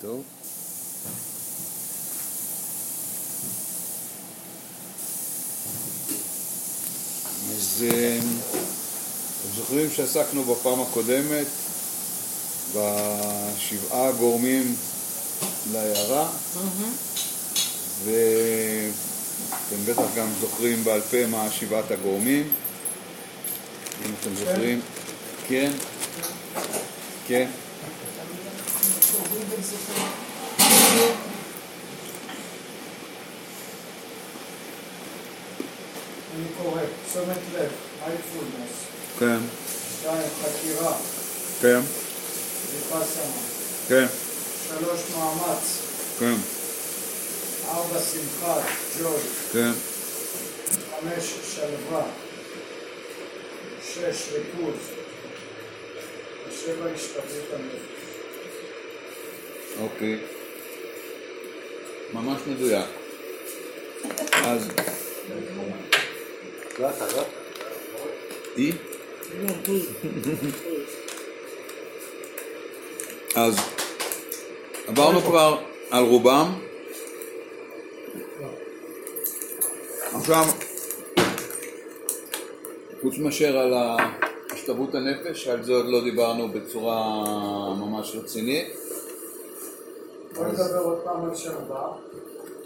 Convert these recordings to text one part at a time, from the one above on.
טוב. אז אה, אתם זוכרים שעסקנו בפעם הקודמת בשבעה גורמים להערה, ואתם בטח גם זוכרים בעל פה מה שבעת הגורמים, אם אתם זוכרים. כן? כן? אני קורא, תשומת לב, מיינדפולנס, כן, שתיים, חקירה, כן, ויפאסנה, כן, שלוש, מאמץ, כן, ארבע, שמחה, ג'וי, כן, חמש, שלווה, שש, ריכוז, שבע, השתוות הנפש. אוקיי. ממש מדויק. אז... אז עברנו כבר על רובם. עכשיו, חוץ מאשר על השתוות הנפש, על זה עוד לא דיברנו בצורה ממש רצינית. בוא נדבר עוד פעם על שלווה.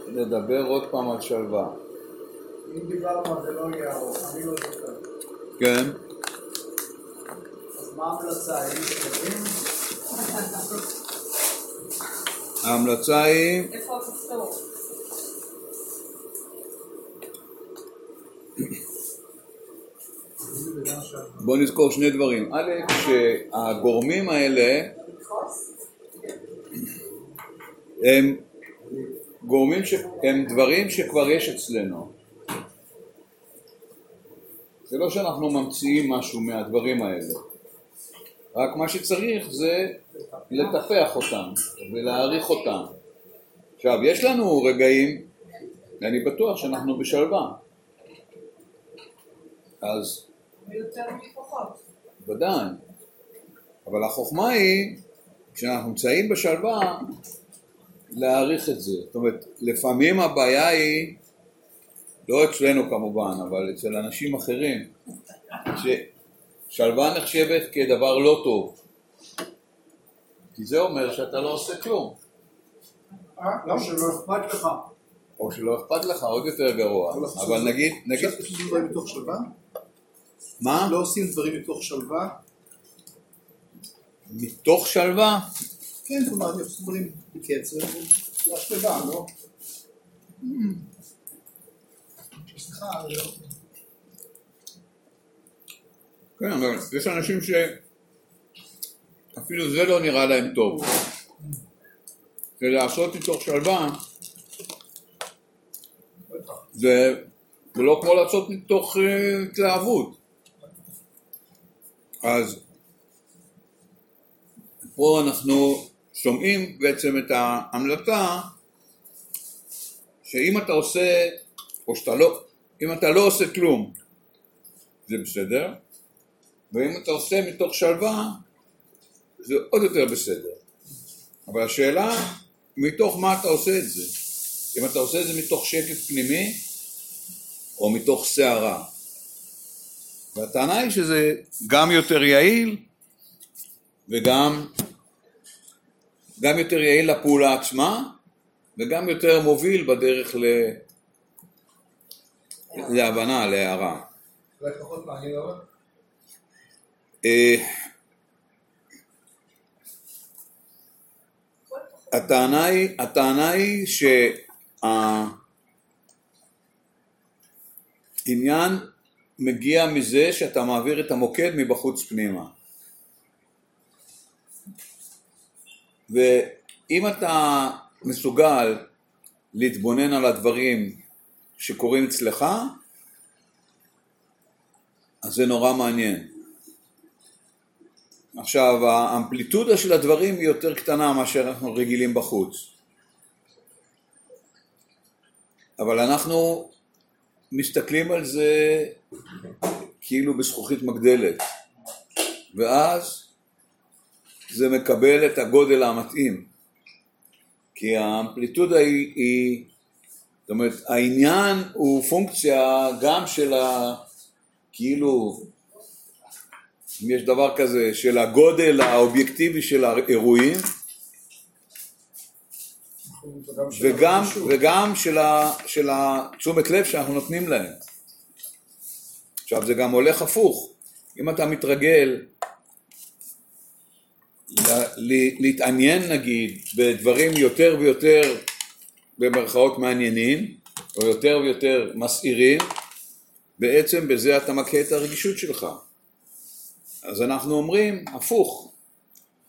נדבר עוד פעם על שלווה. אם דיברנו על זה לא יהיה ארוך, אני לא זוכר. כן, אז מה ההמלצה? היינו? ההמלצה היא, איפה הכפתור? בוא נזכור שני דברים. א', שהגורמים האלה הם גורמים, ש... הם דברים שכבר יש אצלנו. זה לא שאנחנו ממציאים משהו מהדברים האלה. רק מה שצריך זה לטפח אותם ולהעריך אותם. עכשיו, יש לנו רגעים, ואני בטוח שאנחנו בשלווה. אז. ודאי. אבל החוכמה היא, כשאנחנו נמצאים בשלווה, להעריך את זה. זאת אומרת, לפעמים הבעיה היא, לא אצלנו כמובן, אבל אצל אנשים אחרים, ששלווה נחשבת כדבר לא טוב. כי זה אומר שאתה לא עושה כלום. אה? לא, שלא אכפת לך. או שלא אכפת לך, עוד יותר גרוע. אבל נגיד, נגיד, עכשיו עושים דברים מתוך שלווה? מה? לא עושים דברים מתוך שלווה? מתוך שלווה? כן, כלומר, עושה דברים בקצב, לא שלווה, לא? לא- כן, אבל יש אנשים שאפילו זה לא נראה להם טוב. ולעשות מתוך שלווה זה, זה לא כמו לעשות מתוך אה, התלהבות. אז פה אנחנו שומעים בעצם את ההמלצה שאם אתה עושה, או שאתה לא, אם אתה לא עושה כלום זה בסדר, ואם אתה עושה מתוך שלווה זה עוד יותר בסדר. אבל השאלה, מתוך מה אתה עושה את זה? אם אתה עושה את זה מתוך שקט פנימי או מתוך סערה. והטענה היא שזה גם יותר יעיל וגם גם יותר יעיל לפעולה עצמה וגם יותר מוביל בדרך ל... להבנה, להערה. אולי פחות מעניין אבל? אה, הטענה היא, הטענה היא שהעניין מגיע מזה שאתה מעביר את המוקד מבחוץ פנימה. ואם אתה מסוגל להתבונן על הדברים שקורים אצלך, אז זה נורא מעניין. עכשיו, האמפליטודה של הדברים היא יותר קטנה מאשר אנחנו רגילים בחוץ. אבל אנחנו מסתכלים על זה כאילו בזכוכית מגדלת, ואז זה מקבל את הגודל המתאים. כי האמפליטודה היא, היא, זאת אומרת, העניין הוא פונקציה גם של ה... כאילו, אם יש דבר כזה, של הגודל האובייקטיבי של האירועים, וגם וגם, של, ה, של התשומת לב שאנחנו נותנים להם. עכשיו זה גם הולך הפוך, אם אתה מתרגל להתעניין נגיד בדברים יותר ויותר במרכאות מעניינים, או יותר ויותר מסעירים, בעצם בזה אתה מכה את הרגישות שלך. אז אנחנו אומרים הפוך,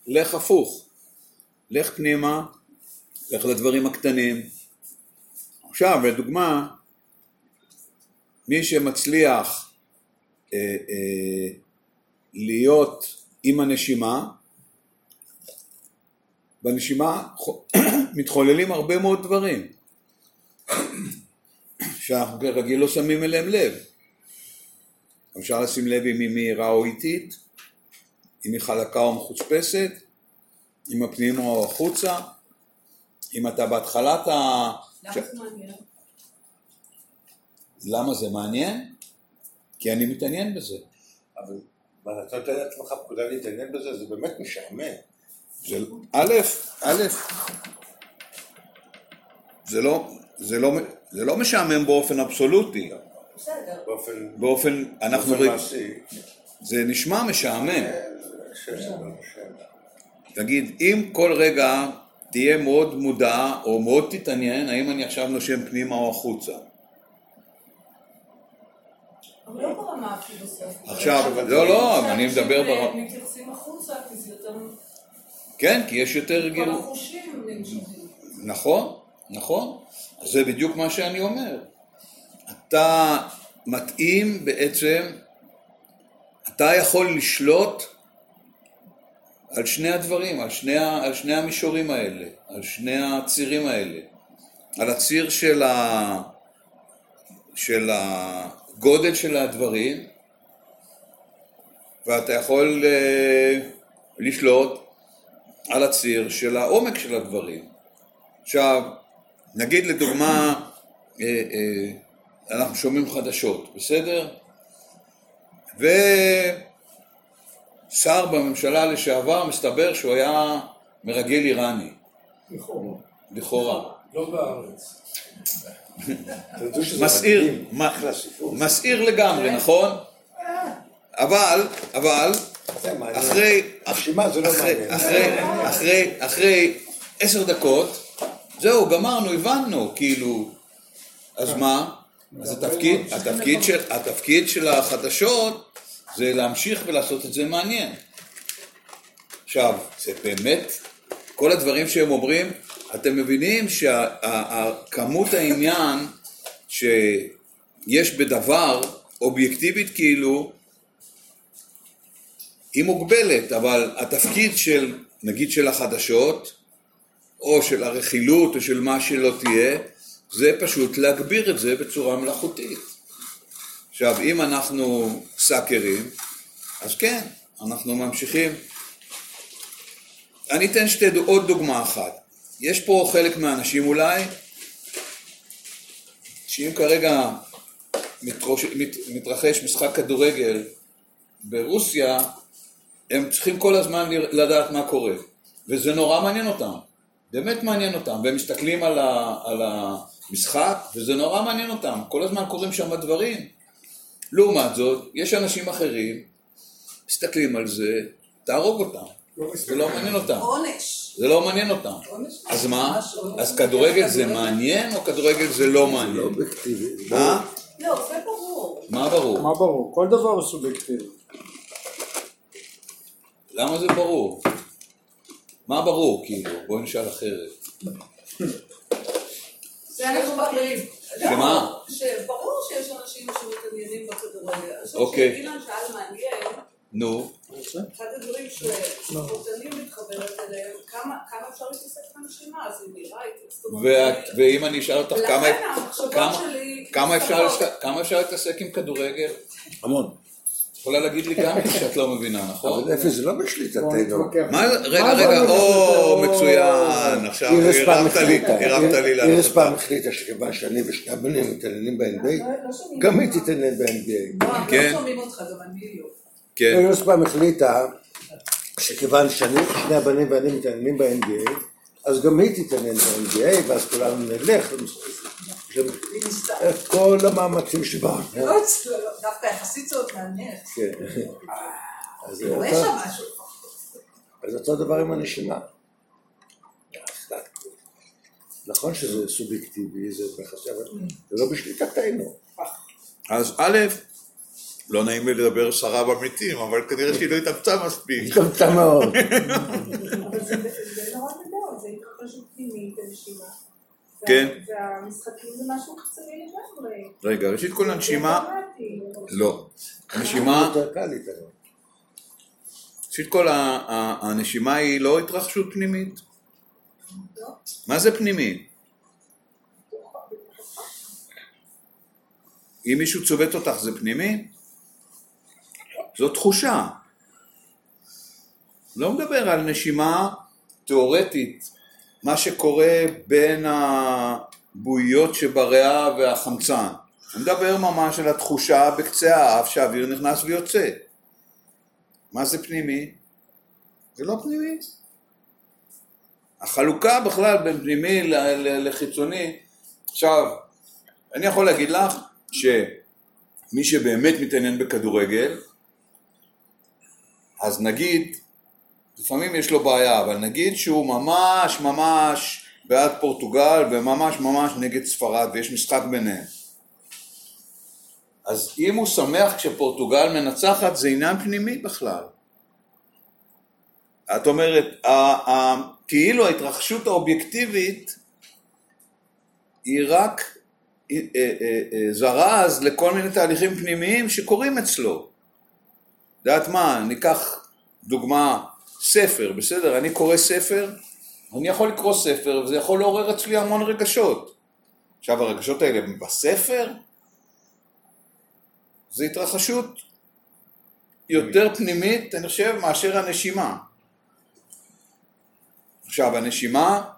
לך הפוך, לך פנימה, לך לדברים הקטנים. עכשיו, לדוגמה, מי שמצליח אה, אה, להיות עם הנשימה, בנשימה חו- מתחוללים הרבה מאוד דברים שאנחנו כרגיל לא שמים אליהם לב. אפשר לשים לב אם היא מהירה או איטית, אם היא חלקה או מחוצפסת, אם הפנימה או החוצה, אם אתה בהתחלת ה... למה זה מעניין? למה זה מעניין? כי אני מתעניין בזה. אבל מה, אתה נותן לעצמך פקודה להתעניין בזה, זה באמת משעמם. זה, א', א', זה לא, זה לא, זה לא משעמם באופן אבסולוטי, בסדר. באופן באופן, אנחנו באופן רואים, מעשי. זה נשמע משעמם. שזה לא משעמם. תגיד, אם כל רגע תהיה מאוד מודע או מאוד תתעניין, האם אני עכשיו נושם פנימה או החוצה? לא ברמה. עכשיו, לא, לא, אני מדבר בר- מתייחסים החוצה, כי זה יותר... כן, כי יש יותר כל גיל... החושים נמשכים. נכון, נכון. זה בדיוק מה שאני אומר. אתה מתאים בעצם, אתה יכול לשלוט על שני הדברים, על שני, על שני המישורים האלה, על שני הצירים האלה. על הציר של, ה, של הגודל של הדברים, ואתה יכול אה, לשלוט על הציר של העומק של הדברים. עכשיו, נגיד לדוגמה, אה, אה, אנחנו שומעים חדשות, בסדר? ושר בממשלה לשעבר, מסתבר שהוא היה מרגל איראני, לכאורה. לכאורה. לא בארץ. מסעיר. מסעיר לגמרי, נכון? אבל, אבל. אחרי, הרשימה זה לא אחרי. אחרי, אחרי, אחרי עשר דקות, זהו, גמרנו, הבנו, כאילו, אז מה? אז התפקיד, התפקיד של, התפקיד של החדשות זה להמשיך ולעשות את זה מעניין. עכשיו, זה באמת, כל הדברים שהם אומרים, אתם מבינים שכמות העניין שיש בדבר, אובייקטיבית כאילו, היא מוגבלת, אבל התפקיד של, נגיד של החדשות, או של הרכילות, או של מה שלא תהיה, זה פשוט להגביר את זה בצורה מלאכותית. עכשיו, אם אנחנו סאקרים, אז כן, אנחנו ממשיכים. אני אתן שתי, עוד דוגמה אחת. יש פה חלק מהאנשים אולי, שאם כרגע מתרוש, מת, מתרחש משחק כדורגל ברוסיה, הם צריכים כל הזמן לדעת מה קורה. וזה נורא מעניין אותם. באמת מעניין אותם. והם מסתכלים על, ה, על המשחק, וזה נורא מעניין אותם. כל הזמן קורים שם דברים. לעומת זאת, יש אנשים אחרים, מסתכלים על זה, תהרוג אותם. זה לא מעניין אותם. עונש. זה לא מעניין אותם. עונש. אז מה? אז כדורגל זה מעניין או כדורגל זה לא מעניין? אובייקטיבי. אה? לא, זה ברור. מה ברור? מה ברור? כל דבר הוא סובייקטיבי. למה זה ברור? מה ברור, כאילו? בואי נשאל אחרת. זה אנחנו מכירים. שמה? שברור שיש אנשים שמתעניינים בכדורגל. אוקיי. שאילן שאל מעניין, נו, אחד הדברים אני מתחברת אליהם, כמה כמה אפשר להתעסק בנשימה, נראה. זאת אומרת, ואת- ואם אני אשאל אותך כמה אפשר להתעסק עם כדורגל? המון. יכולה להגיד לי גם שאת לא מבינה, נכון? אבל אפי זה לא בשליטתנו. רגע, רגע? או, מצוין, עכשיו הרמת לי, הרמת לי לעלות איריס פעם. החליטה שכיוון שאני ושני הבנים מתעניינים ב-NBA, לא- לא גם היא אותך. תתעניין ב-NBA. לא, כן. לא שומעים אותך, גם אני לא. כן, איריס פעם החליטה שכיוון שאני ושני הבנים ואני מתעניינים ב-NBA, אז גם היא תתעניין ב-NBA, ואז כולנו נלך. כל המאמצים שבעולם. לא, לא, דווקא יחסית זה עוד מעניין. כן. אז שם משהו. אז אותו דבר עם הנשימה. נכון שזה סובייקטיבי, זה ביחסי, אבל זה לא בשליטתנו. אז א', לא נעים לי לדבר סרה במתים, אבל כנראה שהיא לא התאמצה מספיק. השתמתה מאוד. אבל זה נורא גדול, זה התרחשות פנימית בנשימה. כן. והמשחקים זה משהו חיצוני לגמרי. רגע, ראשית כל הנשימה. לא. הנשימה. ראשית כל ה- ה- הנשימה היא לא התרחשות פנימית. מה זה פנימי? אם מישהו צובט אותך זה פנימי? זו תחושה. לא מדבר על נשימה תיאורטית, מה שקורה בין הבועיות שבריאה והחמצן. אני מדבר ממש על התחושה בקצה האף שהאוויר נכנס ויוצא. מה זה פנימי? זה לא פנימי. החלוקה בכלל בין פנימי לחיצוני, עכשיו, אני יכול להגיד לך שמי שבאמת מתעניין בכדורגל, אז נגיד, לפעמים יש לו בעיה, אבל נגיד שהוא ממש ממש בעד פורטוגל וממש ממש נגד ספרד ויש משחק ביניהם. אז אם הוא שמח כשפורטוגל מנצחת זה עניין פנימי בכלל. את אומרת, כאילו ההתרחשות האובייקטיבית היא רק אה, אה, אה, זרז לכל מיני תהליכים פנימיים שקורים אצלו. את יודעת מה, ניקח דוגמה, ספר, בסדר? אני קורא ספר, אני יכול לקרוא ספר וזה יכול לעורר אצלי המון רגשות. עכשיו הרגשות האלה הם בספר? זה התרחשות יותר פנימית, אני חושב, מאשר הנשימה. עכשיו, הנשימה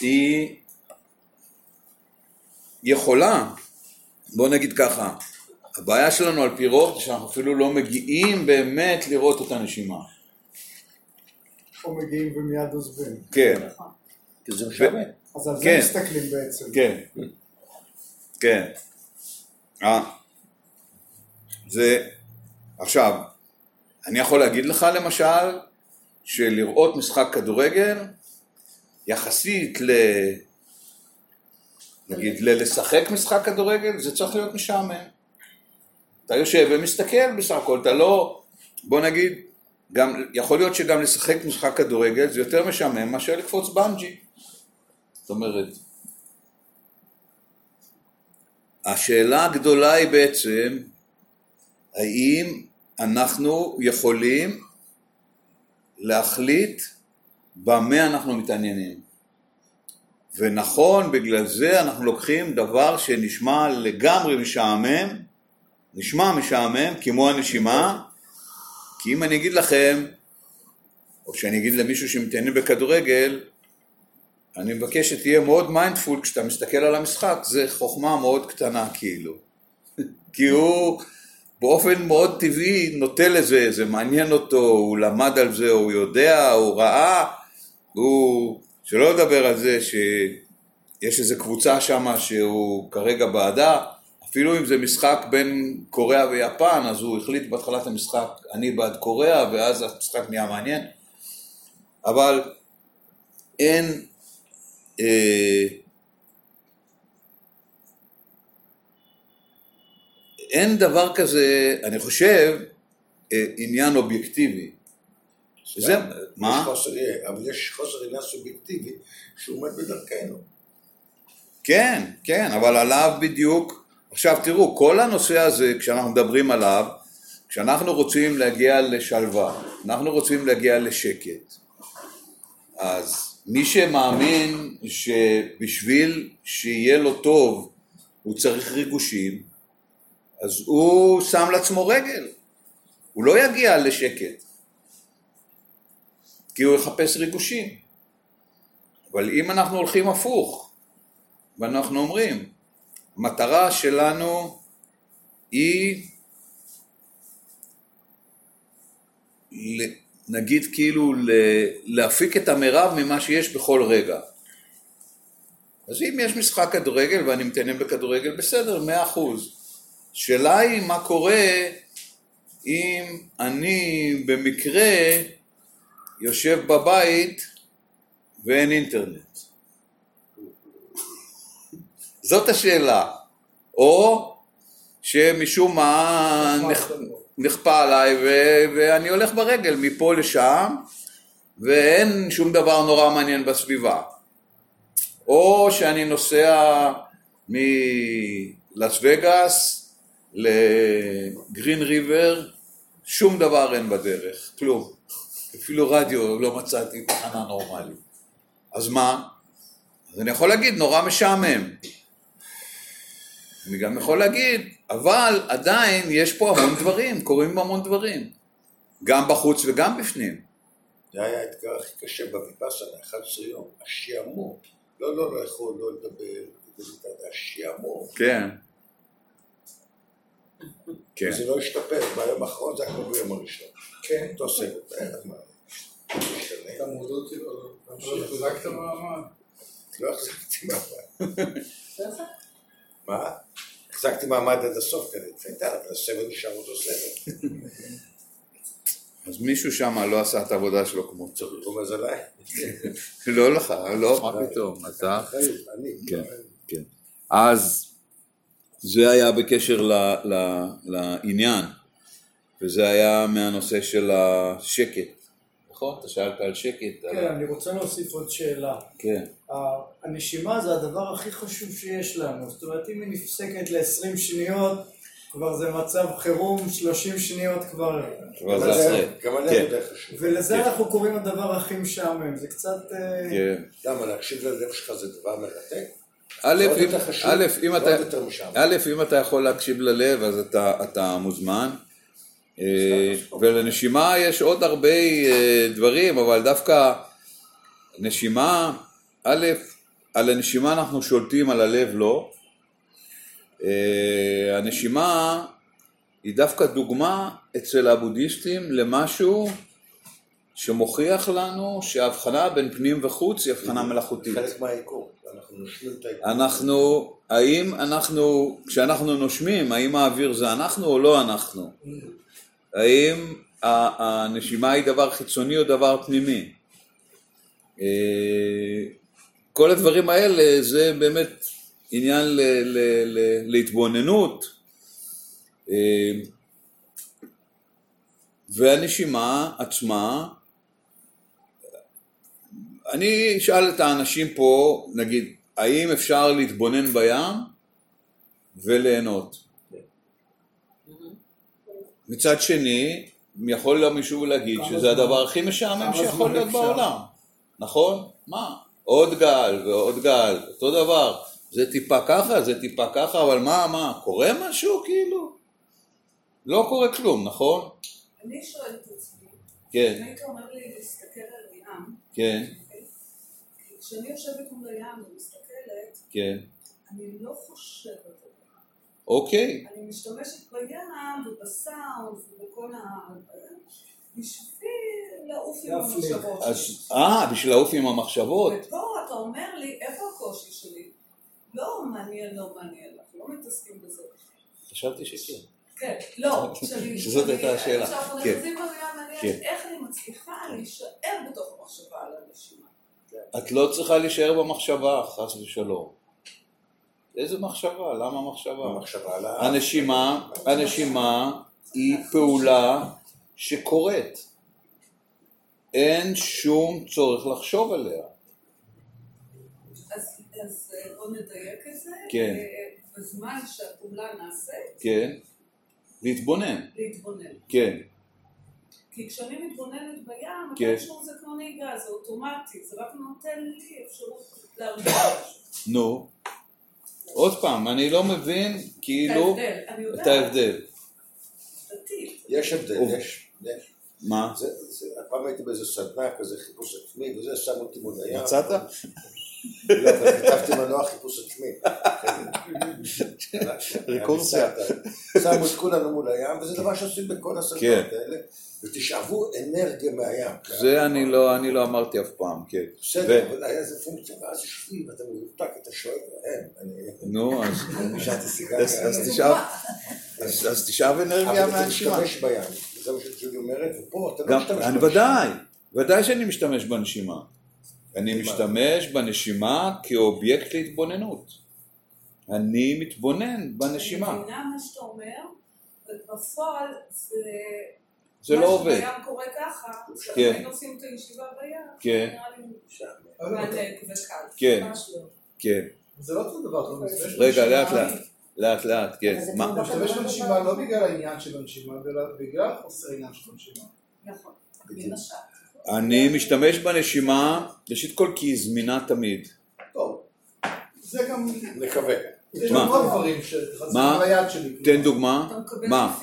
היא יכולה, בוא נגיד ככה, הבעיה שלנו על פי רוב זה שאנחנו אפילו לא מגיעים באמת לראות את הנשימה. או מגיעים ומיד עוזבים. כן, כי זה משעמם. אז על זה כן. מסתכלים בעצם. כן, כן. אה, זה, עכשיו, אני יכול להגיד לך למשל, שלראות משחק כדורגל, יחסית ל... נגיד, ל- לשחק משחק כדורגל, זה צריך להיות משעמם. אתה יושב ומסתכל בסך הכל, אתה לא, בוא נגיד, גם, יכול להיות שגם לשחק משחק כדורגל זה יותר משעמם מאשר לקפוץ בנג'י. זאת אומרת, השאלה הגדולה היא בעצם, האם אנחנו יכולים להחליט במה אנחנו מתעניינים. ונכון, בגלל זה אנחנו לוקחים דבר שנשמע לגמרי משעמם, נשמע משעמם, כמו הנשימה, כי אם אני אגיד לכם, או שאני אגיד למישהו שמתעניין בכדורגל, אני מבקש שתהיה מאוד mindful כשאתה מסתכל על המשחק, זה חוכמה מאוד קטנה כאילו. כי הוא באופן מאוד טבעי נוטה לזה, זה מעניין אותו, הוא למד על זה, הוא יודע, הוא ראה, הוא... שלא לדבר על זה שיש איזו קבוצה שם שהוא כרגע בעדה, אפילו אם זה משחק בין קוריאה ויפן, אז הוא החליט בהתחלת המשחק, אני בעד קוריאה, ואז המשחק נהיה מעניין. אבל אין... אה, אין דבר כזה, אני חושב, אה, עניין אובייקטיבי. שזה, מה? יש חוסר, אבל יש חוסר עניין סובייקטיבי שהוא עומד בדרכנו. כן, כן, אבל עליו בדיוק, עכשיו תראו, כל הנושא הזה, כשאנחנו מדברים עליו, כשאנחנו רוצים להגיע לשלווה, אנחנו רוצים להגיע לשקט, אז מי שמאמין שבשביל שיהיה לו טוב הוא צריך ריגושים, אז הוא שם לעצמו רגל, הוא לא יגיע לשקט, כי הוא יחפש ריגושים. אבל אם אנחנו הולכים הפוך, ואנחנו אומרים, המטרה שלנו היא, נגיד כאילו להפיק את המרב ממה שיש בכל רגע. אז אם יש משחק כדורגל ואני מתעניין בכדורגל, בסדר, מאה אחוז. שאלה היא מה קורה אם אני במקרה יושב בבית ואין אינטרנט. זאת השאלה. או שמשום מה נכ... נכפה עליי ו... ואני הולך ברגל מפה לשם ואין שום דבר נורא מעניין בסביבה. או שאני נוסע מלאס וגאס לגרין ריבר, שום דבר אין בדרך, כלום. אפילו רדיו לא מצאתי תחנה נורמלית. אז מה? אז אני יכול להגיד, נורא משעמם. אני גם יכול להגיד, אבל עדיין יש פה המון דברים, קורים המון דברים. גם בחוץ וגם בפנים. זה היה האתגר הכי קשה בוויפאסנה, 11 יום, השעמום. לא, לא לאכול, לא לדבר, השעמום. כן. כן. וזה לא השתפר, ביום האחרון זה הכל ביום הראשון. כן. סרט, בערך מה. משתנה. אתה מודד אותי, לא החזקת מעמד. לא החזקתי מעמד. מה? החזקתי מעמד עד הסוף כדי לצייתן, אבל הסבל נשאר אותו סבל. אז מישהו שם לא עשה את העבודה שלו כמו שצריך. רומז עליי. לא לך, לא, מה פתאום, אתה... אני. כן, כן. אז זה היה בקשר לעניין, וזה היה מהנושא של השקט. נכון? אתה שאלת על שקט. כן, על... אני רוצה להוסיף עוד שאלה. כן. הנשימה זה הדבר הכי חשוב שיש לנו, זאת אומרת אם היא נפסקת ל-20 שניות, כבר זה מצב חירום, 30 שניות כבר... גם זה אחרי. גם כן. עליהם יותר חשוב. ולזה כן. אנחנו קוראים הדבר הכי משעמם, זה קצת... אה, כן. למה, להקשיב ללב שלך זה דבר מרתק? א', זה אם- זה אתה, אם יכול להקשיב ללב, אז אתה, אתה מוזמן. אה, ולנשימה יש עוד הרבה אה, דברים, אבל דווקא נשימה, א', על הנשימה אנחנו שולטים, על הלב לא. אה, הנשימה היא דווקא דוגמה אצל הבודהיסטים למשהו שמוכיח לנו שההבחנה בין פנים וחוץ היא הבחנה מלאכותית. חלק מהיקום, אנחנו נושמים את היקום. אנחנו, האם אנחנו, כשאנחנו נושמים, האם האוויר זה אנחנו או לא אנחנו? האם הנשימה היא דבר חיצוני או דבר פנימי? אה, כל הדברים האלה זה באמת עניין ל, ל, ל, להתבוננות. אה, והנשימה עצמה, אני אשאל את האנשים פה, נגיד, האם אפשר להתבונן בים וליהנות? מצד שני, יכול גם מישהו להגיד שזה זמן? הדבר הכי משעמם שיכול להיות אפשר? בעולם, נכון? מה? עוד גל ועוד גל, אותו דבר, זה טיפה ככה, זה טיפה ככה, אבל מה, מה, קורה משהו כאילו? לא קורה כלום, נכון? אני שואלת את עצמי, כן, אם היית אומר לי להסתכל על ים, כן, כי כשאני יושבת מול הים ומסתכלת, כן, אני לא חושבת. אוקיי, אני משתמשת בים ובסאונד ובכל ה... בשביל לעוף עם. המחשבות שלי. אה, בשביל לעוף עם המחשבות, ופה אתה אומר לי, איפה הקושי שלי? לא מעניין, לא מעניין לך, לא מתעסקים בזה. חשבתי שכן. כן, לא. שזאת כשאני- הייתה השאלה. כשאנחנו כן. נכנסים במילה כן. איך אני מצליחה להישאר בתוך המחשבה על הנשימה. את לא צריכה להישאר במחשבה, חס ושלום. איזה מחשבה? למה מחשבה? המחשבה על ה... הנשימה, הנשימה היא פעולה שקורית. אין שום צורך לחשוב עליה. אז אז, אה, בוא נדייק את זה. כן. אה, בזמן שהפעולה נעשית, כן? להתבונן. להתבונן. כן. כי כשאני מתבוננת בים, כן. מתישהו זה כמו נהיגה, זה אוטומטי, זה רק נותן לי אפשרות להרגיש משהו. נו. עוד פעם, אני לא מבין כאילו. את ההבדל. יש הבדל. יש. מה? זה, זה, פעם הייתי באיזה סדנה כזה, חיפוש עצמי, וזה, שמו אותי מול הים. מצאת? לא, אבל כתבתי מנוע חיפוש עצמי. ריקורסיה. שמו את כולנו מול הים, וזה דבר שעושים בכל הסדנות כן. האלה, ותשאבו אנרגיה מהים. זה אני לא, אני לא אמרתי אף פעם, כן. בסדר, אבל היה איזה פונקציה, ואז יושבים, ואתה מנותק, אתה שואל, נו, אז- אז תשאב, אז אז תשאב אנרגיה אבל אתה מהנשימה. משתמש בים, זה מה שג'ולי אומרת, ופה אתה לא משתמש. ודאי, ודאי שאני משתמש בנשימה. אני משתמש בנשימה כאובייקט להתבוננות. אני מתבונן בנשימה. אני מבינה מה שאתה אומר, ובפועל זה... זה לא מה עובד. שבים קורה ככה, כן. כשאנחנו היינו עושים את הישיבה בים, כן. נראה לי. כן. לא. כן. זה לא אותו דבר, משתמש רגע, לאט לאט. לאט לאט, כן. מה? כמו אתה משתמש בנשימה לא בגלל העניין של הנשימה, אלא בגלל חוסר העניין של הנשימה. נכון. אני משתמש בנשימה, ראשית כל כי היא זמינה תמיד. טוב, זה גם... נקווה. יש עוד דברים שחזרו מה? על היד שלי. תן דוגמה. מה?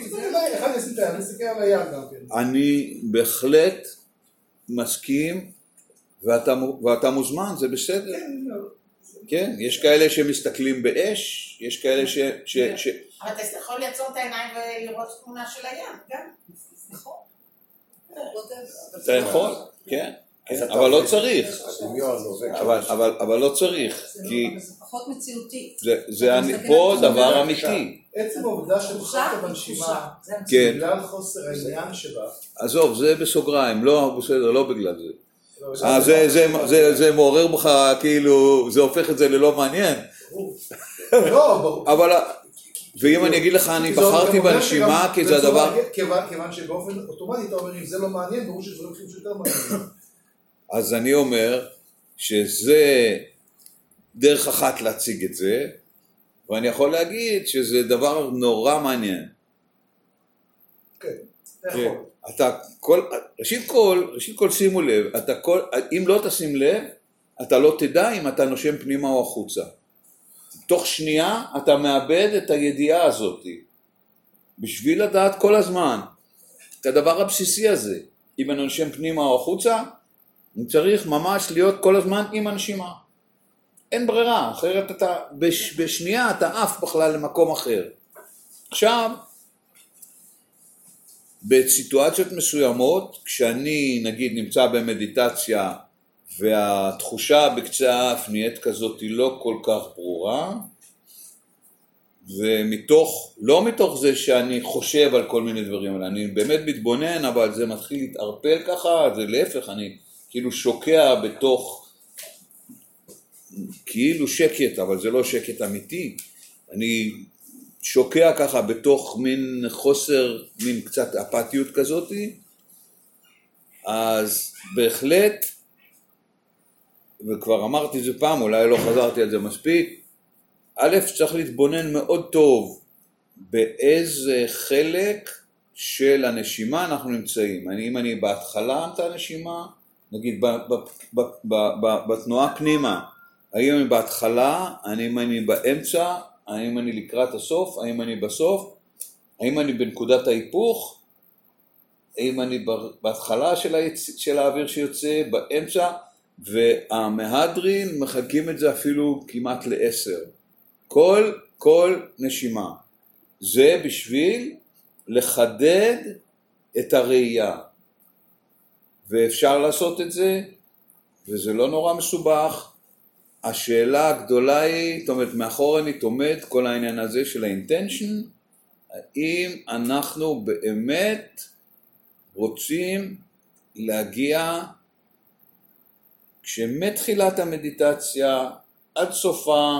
אחד ישים את היד, נסתכל על היד גם כן. אני בהחלט מסכים, ואתה, מו- ואתה מוזמן, זה בסדר. כן, לא. כן, יש כאלה שמסתכלים באש, יש כאלה ש... ש, ש אבל אתה יכול לעצום את העיניים ולראות תמונה של הים, גם. נכון. אתה יכול, כן, אז אתה אבל לא. צריך. אבל, אבל, אבל לא צריך, כי זה פחות מציאותי. זה, זה אני, מסתכל פה דבר אמיתי. עצם העובדה תחושה, שבחרת בנשימה, כן. בגלל חוסר העניין שלה, עזוב, זה בסוגריים, לא, בסדר, לא בגלל זה. לא, אה, זה, זה, זה, זה מעורר בך, כאילו, זה הופך את זה ללא מעניין. לא. אבל, ואם אני אגיד לך, אני בחרתי בנשימה, כי זה הדבר... כיוון- שבאופן אוטומטי אתה אומר, אם זה לא מעניין, ברור שיש דברים אחרים שיותר מעניינים. אז אני אומר שזה דרך אחת להציג את זה, ואני יכול להגיד שזה דבר נורא מעניין. כן, כן. יכול. אתה כל, ראשית כל, ראשית כל שימו לב, אתה כל, אם לא תשים לב, אתה לא תדע אם אתה נושם פנימה או החוצה. תוך שנייה אתה מאבד את הידיעה הזאת. בשביל לדעת כל הזמן את הדבר הבסיסי הזה, אם אני נושם פנימה או החוצה, אני צריך ממש להיות כל הזמן עם הנשימה. אין ברירה, אחרת אתה, בש, בשנייה אתה עף בכלל למקום אחר. עכשיו, בסיטואציות מסוימות, כשאני נגיד נמצא במדיטציה והתחושה בקצה האף נהיית כזאת היא לא כל כך ברורה, ומתוך, לא מתוך זה שאני חושב על כל מיני דברים, אלא אני באמת מתבונן, אבל זה מתחיל להתערפל ככה, זה להפך, אני כאילו שוקע בתוך כאילו שקט, אבל זה לא שקט אמיתי, אני שוקע ככה בתוך מין חוסר, מין קצת אפתיות כזאתי, אז בהחלט, וכבר אמרתי את זה פעם, אולי לא חזרתי על זה מספיק, א', צריך להתבונן מאוד טוב באיזה חלק של הנשימה אנחנו נמצאים. אני, אם אני בהתחלה את הנשימה, נגיד ב, ב, ב, ב, ב, בתנועה פנימה, האם אני בהתחלה, האם אני באמצע, האם אני לקראת הסוף, האם אני בסוף, האם אני בנקודת ההיפוך, האם אני בהתחלה של, היצ... של האוויר שיוצא, באמצע, והמהדרין מחלקים את זה אפילו כמעט לעשר. כל, כל נשימה. זה בשביל לחדד את הראייה. ואפשר לעשות את זה, וזה לא נורא מסובך. השאלה הגדולה היא, זאת אומרת, מאחורנית עומד כל העניין הזה של האינטנשן, האם אנחנו באמת רוצים להגיע כשמתחילת המדיטציה עד סופה,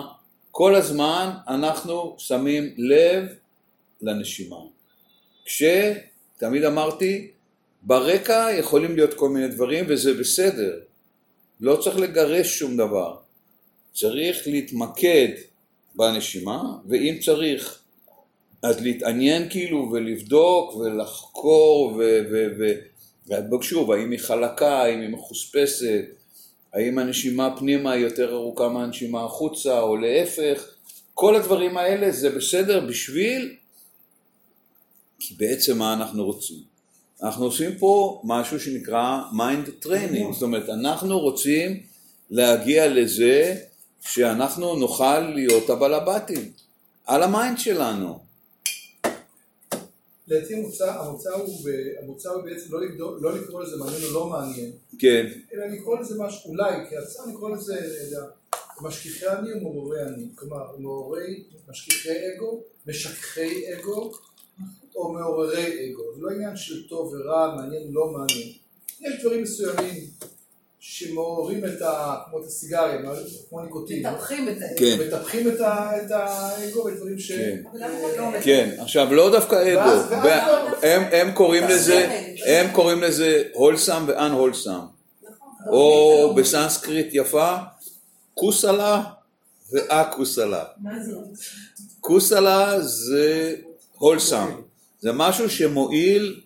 כל הזמן אנחנו שמים לב לנשימה. כשתמיד אמרתי, ברקע יכולים להיות כל מיני דברים וזה בסדר, לא צריך לגרש שום דבר, צריך להתמקד בנשימה, ואם צריך אז להתעניין כאילו ולבדוק ולחקור ושוב, האם היא חלקה, האם היא מחוספסת, האם הנשימה פנימה היא יותר ארוכה מהנשימה החוצה או להפך, כל הדברים האלה זה בסדר בשביל, כי בעצם מה אנחנו רוצים? אנחנו עושים פה משהו שנקרא mind training, זאת אומרת, אנחנו רוצים להגיע לזה שאנחנו נוכל להיות הבעלבתים, על ה mind שלנו. לדעתי המוצא, המוצא הוא, המוצא הוא בעצם לא, לבדוק, לא לקרוא לזה מעניין או לא מעניין, כן, אלא לקרוא לזה משהו, אולי, כהצעה לקרוא לזה, לא יודע, משכיחי אני או מעוררי אני, כלומר, מעוררי, משכיחי אגו, משככי אגו, או מעוררי אגו, זה לא עניין של טוב ורע, מעניין או לא מעניין, יש דברים מסוימים שמעוררים את ה... כמו את הסיגריה, כמו ניקוטין, מטפחים את זה. כן, מטפחים את ה- את האגו ודברים ש... כן. לא כן, עכשיו לא דווקא אגו, ב- הם, הם קוראים לזה, הם קוראים לזה הולסם ואן הולסם, נכון. או בסנסקריט יפה, כוסלה ואקוסלה. מה זה? כוסלה זה הולסם, זה משהו שמועיל,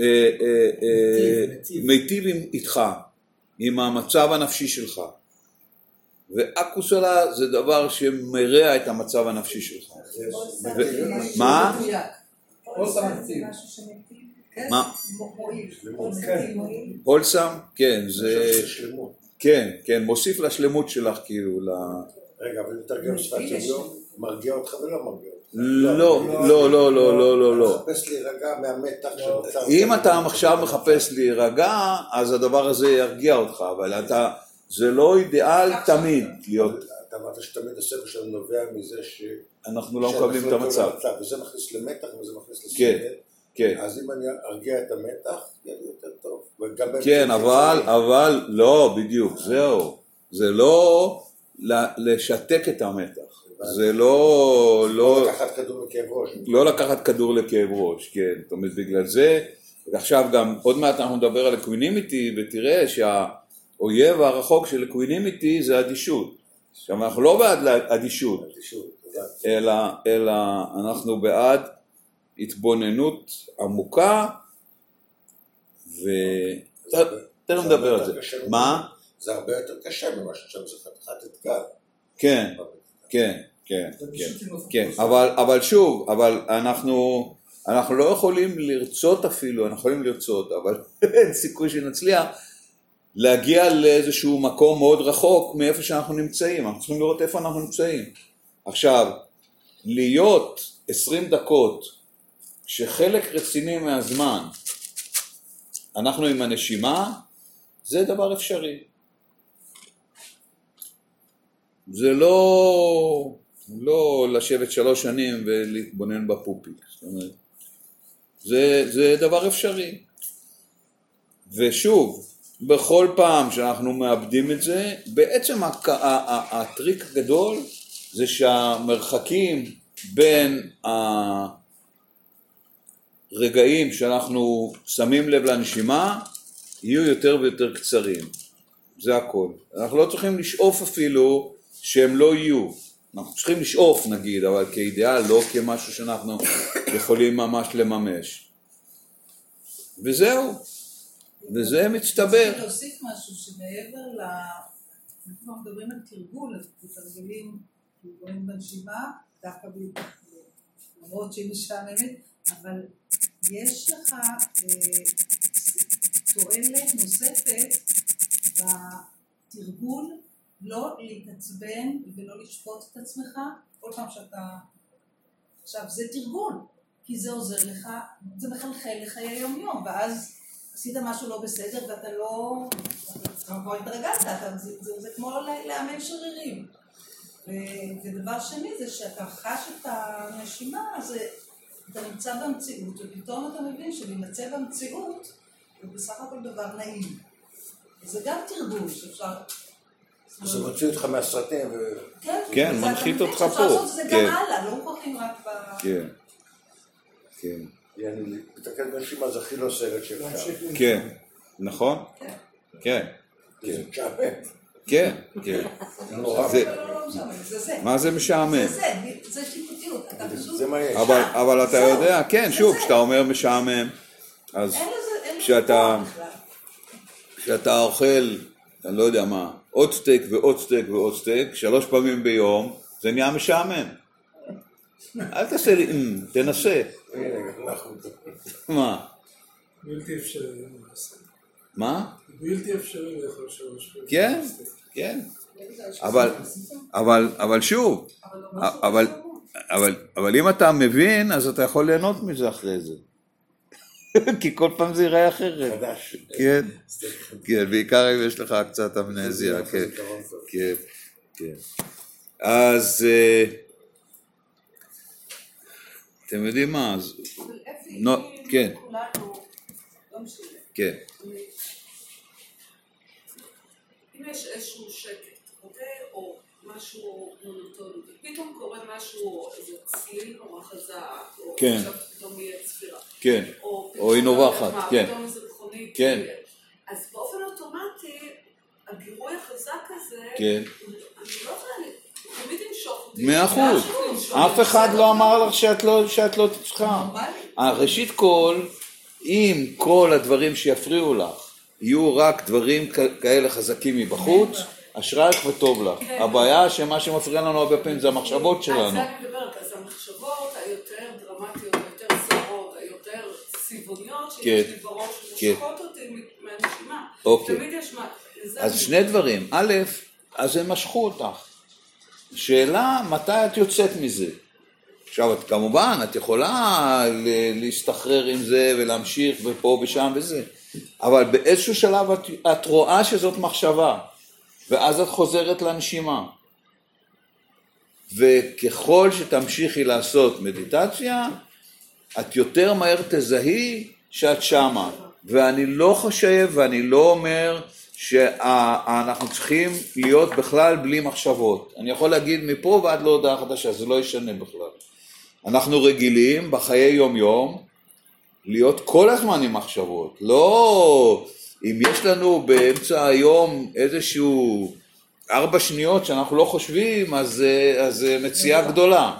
אה, אה, אה, מיטיב. איתך, עם המצב הנפשי שלך. ואקוסלה זה דבר שמרע את המצב הנפשי שלך. מה? משהו שמיטיב. כן? מה? הולסם? זה... כן, כן, מוסיף לשלמות שלך כאילו, ל... רגע, אבל שפת יש. שם לא מרגיע אותך ולא מרגיע. לא, לא, לא, לא, לא, לא, לא. מחפש להירגע מהמתח שנוצר. אם אתה עכשיו מחפש להירגע, אז הדבר הזה ירגיע אותך, אבל אתה, זה לא אידיאל תמיד להיות, אתה אמרת שתמיד הסבל שלנו נובע מזה ש... אנחנו לא מקבלים את לא המצב. וזה מכניס למתח וזה מכניס כן, לסבל. כן, אז אם אני ארגיע את המתח, יהיה לי יותר טוב. כן, אבל. אבל, לא, בדיוק, זהו. זה לא ל- לשתק את המתח. זה לא, לא לקחת כדור לכאב ראש. לא לקחת כדור לכאב ראש, כן. זאת אומרת, בגלל זה, ועכשיו גם, עוד מעט אנחנו נדבר על equanimity, ותראה שהאויב הרחוק של equanimity זה אדישות. עכשיו, אנחנו לא בעד אדישות. אלא, אלא אנחנו בעד התבוננות עמוקה, ו... לנו לדבר על זה. מה? זה הרבה יותר קשה ממה ששם זה חתיכת אתגר. כן, כן, כן, כן. כן. אבל, אבל שוב, אבל אנחנו, אנחנו לא יכולים לרצות אפילו, אנחנו יכולים לרצות, אבל אין סיכוי שנצליח להגיע לאיזשהו מקום מאוד רחוק מאיפה שאנחנו נמצאים, אנחנו צריכים לראות איפה אנחנו נמצאים. עכשיו, להיות 20 דקות, שחלק רציני מהזמן אנחנו עם הנשימה, זה דבר אפשרי. זה לא, לא לשבת שלוש שנים ולהתבונן בפופיק, זאת אומרת, זה, זה דבר אפשרי. ושוב, בכל פעם שאנחנו מאבדים את זה, בעצם הק- הטריק הגדול זה שהמרחקים בין הרגעים שאנחנו שמים לב לנשימה יהיו יותר ויותר קצרים. זה הכל. אנחנו לא צריכים לשאוף אפילו שהם לא יהיו. אנחנו צריכים לשאוף נגיד, אבל כאידיאל, לא כמשהו שאנחנו יכולים ממש לממש. וזהו. וזה מצטבר. רציתי להוסיף משהו שמעבר ל... כבר מדברים על תרגול, אז מתרגלים תרגולים בנשימה, דווקא ב... למרות שהיא משעממת, אבל יש לך אה, תועלת נוספת בתרגול לא להתעצבן ולא לשפוט את עצמך כל פעם שאתה... עכשיו זה תרגול, כי זה עוזר לך, זה מחלחל לחיי היום-יום, ואז עשית משהו לא בסדר ואתה לא... כבר התרגלת, אתה, זה, זה, זה כמו לאמן שרירים. ו- ודבר שני זה שאתה חש את הנשימה, אז אתה נמצא במציאות, ופתאום אתה מבין שלהימצא במציאות זה בסך הכל דבר נעים. זה גם תרגול שאפשר... זה מוציא אותך מהסרטים ו... כן, כן, מנחית אותך פה. לעשות את זה כן. גם הלאה, לא מוכרחים רק ב... כן, כן, יעני, לתקן בנשימה זה הכי לא סרט לנשום. כן, נכון? כן, זה משעמם. כן, כן. מה זה משעמם? זה שיפוטיות. אתה פשוט... זה מה יש. אבל, אבל אתה. יודע, כן, שוב. כשאתה אומר משעמם, אז. כשאתה אוכל, אני לא יודע מה, עוד סטייק ועוד סטייק ועוד סטייק, שלוש פעמים ביום, זה נהיה משעמם. אל תעשה לי, "אמ", תנסה. מה? בלתי אפשרי, מה? בלתי אפשרי לאכול שלוש פעמים. כן, כן. אבל, אבל, אבל שוב, אבל, אבל, אבל אם אתה מבין, אז אתה יכול ליהנות מזה אחרי זה. כי כל פעם זה ייראה אחרת. חדש. כן, כן, בעיקר אם יש לך קצת אמנזיה, כן. כן, כן. אז אה, אתם יודעים מה, אז, כן. לא. כן, אם יש איזשהו שקט, אוקיי? או משהו מונוטוני, ופתאום קורה משהו, איזה צליל נורא חזק, או כן. עכשיו פתאום יהיה צפירה, כן, או או היא נובחת, כן. פתאום איזה מכונית, כן. אז באופן אוטומטי, הגירוי החזק הזה, כן. אני לא הוא תמיד ימשוך אותי. מאה אחוז. אף. אחד לא אמר לך שאת לא, שאת לא צריכה. אה, ראשית כל, אם כל הדברים שיפריעו לך יהיו רק דברים כאלה חזקים מבחוץ, אשרייך וטוב לך. הבעיה שמה שמפריע לנו הרבה פעמים זה המחשבות על שלנו. זה אני מדברת, אז המחשבות היותר דרמטיות, היותר סערות, היותר צבעוניות שיש כן. לי בראש, כן. מושכות אותי מהנשימה. אוקיי. תמיד יש מה... אז שני דברים. א', אז הם משכו אותך. שאלה, מתי את יוצאת מזה? עכשיו, את, כמובן, את יכולה להסתחרר עם זה ולהמשיך ופה ושם וזה, אבל באיזשהו שלב את, את רואה שזאת מחשבה, ואז את חוזרת לנשימה. וככל שתמשיכי לעשות מדיטציה, את יותר מהר תזהי שאת שמה. ואני לא חושב ואני לא אומר שאנחנו צריכים להיות בכלל בלי מחשבות. אני יכול להגיד מפה ועד להודעה חדשה, זה לא ישנה בכלל. אנחנו רגילים בחיי יום יום להיות כל הזמן עם מחשבות. לא אם יש לנו באמצע היום איזשהו ארבע שניות שאנחנו לא חושבים, אז זה- אז זה מציאה גדולה.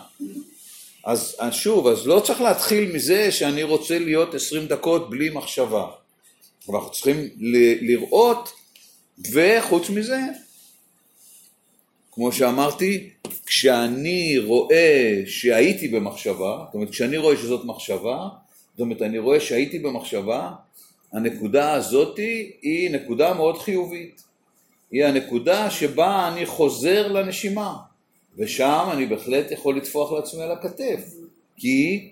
אז אז שוב, אז לא צריך להתחיל מזה שאני רוצה להיות עשרים דקות בלי מחשבה. אבל אנחנו צריכים לראות, וחוץ מזה, כמו שאמרתי, כשאני רואה שהייתי במחשבה, זאת אומרת, כשאני רואה שזאת מחשבה, זאת אומרת, אני רואה שהייתי במחשבה, הנקודה הזאת היא נקודה מאוד חיובית. היא הנקודה שבה אני חוזר לנשימה, ושם אני בהחלט יכול לטפוח לעצמי על הכתף, כי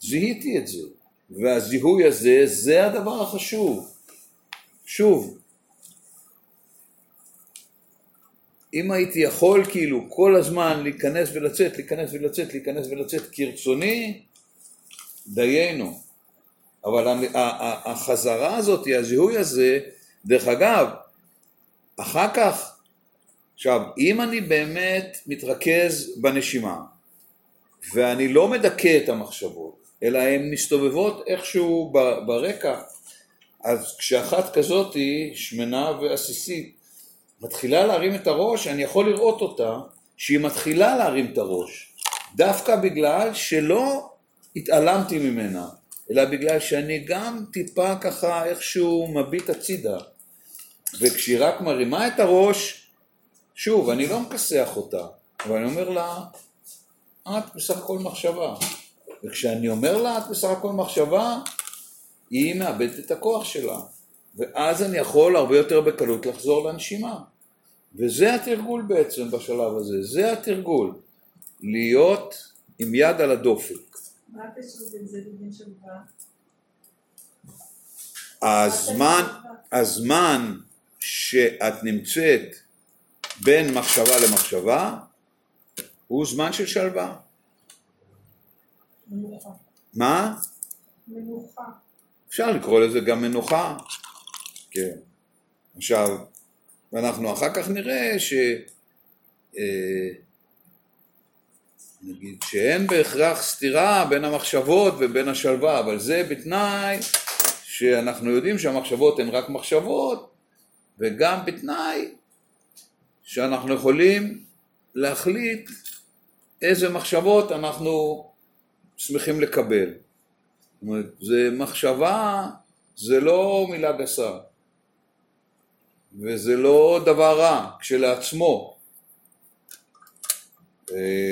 זיהיתי את זה, והזיהוי הזה, זה הדבר החשוב. שוב, אם הייתי יכול כאילו כל הזמן להיכנס ולצאת, להיכנס ולצאת, להיכנס ולצאת כרצוני, דיינו. אבל החזרה הזאת, הזיהוי הזה, דרך אגב, אחר כך, עכשיו, אם אני באמת מתרכז בנשימה, ואני לא מדכא את המחשבות, אלא הן מסתובבות איכשהו ברקע, אז כשאחת כזאת היא שמנה ועסיסית, מתחילה להרים את הראש, אני יכול לראות אותה שהיא מתחילה להרים את הראש, דווקא בגלל שלא התעלמתי ממנה, אלא בגלל שאני גם טיפה ככה איכשהו מביט הצידה. וכשהיא רק מרימה את הראש, שוב, אני לא מכסח אותה, אבל אני אומר לה, את בסך הכל מחשבה. וכשאני אומר לה, את בסך הכל מחשבה, היא מאבדת את הכוח שלה. ואז אני יכול הרבה יותר בקלות לחזור לנשימה. וזה התרגול בעצם בשלב הזה, זה התרגול. להיות עם יד על הדופק. מה הקשר בין זה לבין שלווה? הזמן, הזמן שאת נמצאת בין מחשבה למחשבה הוא זמן של שלווה. מנוחה. מה? מנוחה. אפשר לקרוא לזה גם מנוחה. כן. עכשיו, ואנחנו אחר כך נראה ש... אה, נגיד שאין בהכרח סתירה בין המחשבות ובין השלווה, אבל זה בתנאי שאנחנו יודעים שהמחשבות הן רק מחשבות, וגם בתנאי שאנחנו יכולים להחליט איזה מחשבות אנחנו שמחים לקבל. זאת אומרת, זה מחשבה, זה לא מילה גסה, וזה לא דבר רע כשלעצמו.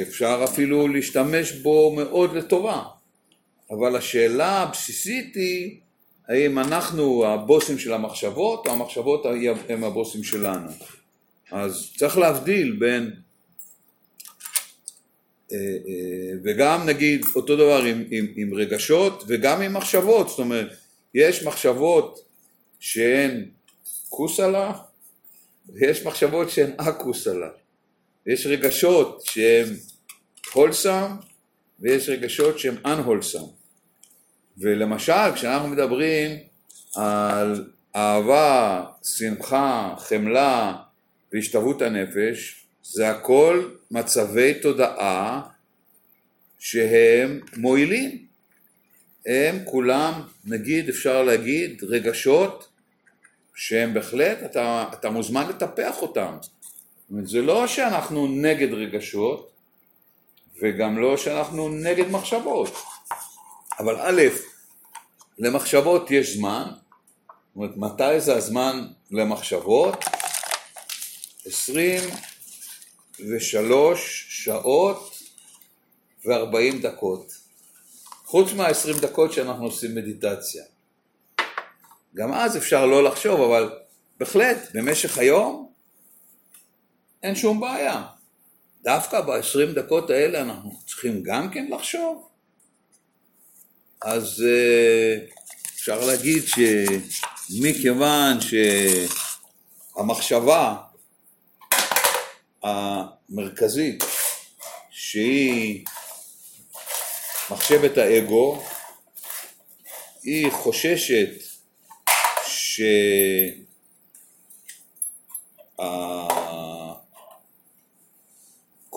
אפשר אפילו להשתמש בו מאוד לטובה, אבל השאלה הבסיסית היא האם אנחנו הבוסים של המחשבות, או המחשבות הם הבוסים שלנו. אז צריך להבדיל בין, אה, אה, וגם נגיד אותו דבר עם, עם, עם רגשות וגם עם מחשבות, זאת אומרת, יש מחשבות שהן כוסלה, ויש מחשבות שהן א-כוסלה. יש רגשות שהן הולסם, ויש רגשות שהן unwholesome. ולמשל, כשאנחנו מדברים על אהבה, שמחה, חמלה והשתוות הנפש, זה הכל מצבי תודעה שהם מועילים. הם כולם, נגיד, אפשר להגיד, רגשות שהם בהחלט, אתה, אתה מוזמן לטפח אותם. אומרת, זה לא שאנחנו נגד רגשות, וגם לא שאנחנו נגד מחשבות. אבל א', למחשבות יש זמן, זאת אומרת, מתי זה הזמן למחשבות? 23 שעות ו-40 דקות. חוץ מה-20 דקות שאנחנו עושים מדיטציה. גם אז אפשר לא לחשוב, אבל בהחלט, במשך היום אין שום בעיה. דווקא ב-20 דקות האלה אנחנו צריכים גם כן לחשוב. אז אה, אפשר להגיד שמכיוון שהמחשבה המרכזית שהיא מחשבת האגו, היא חוששת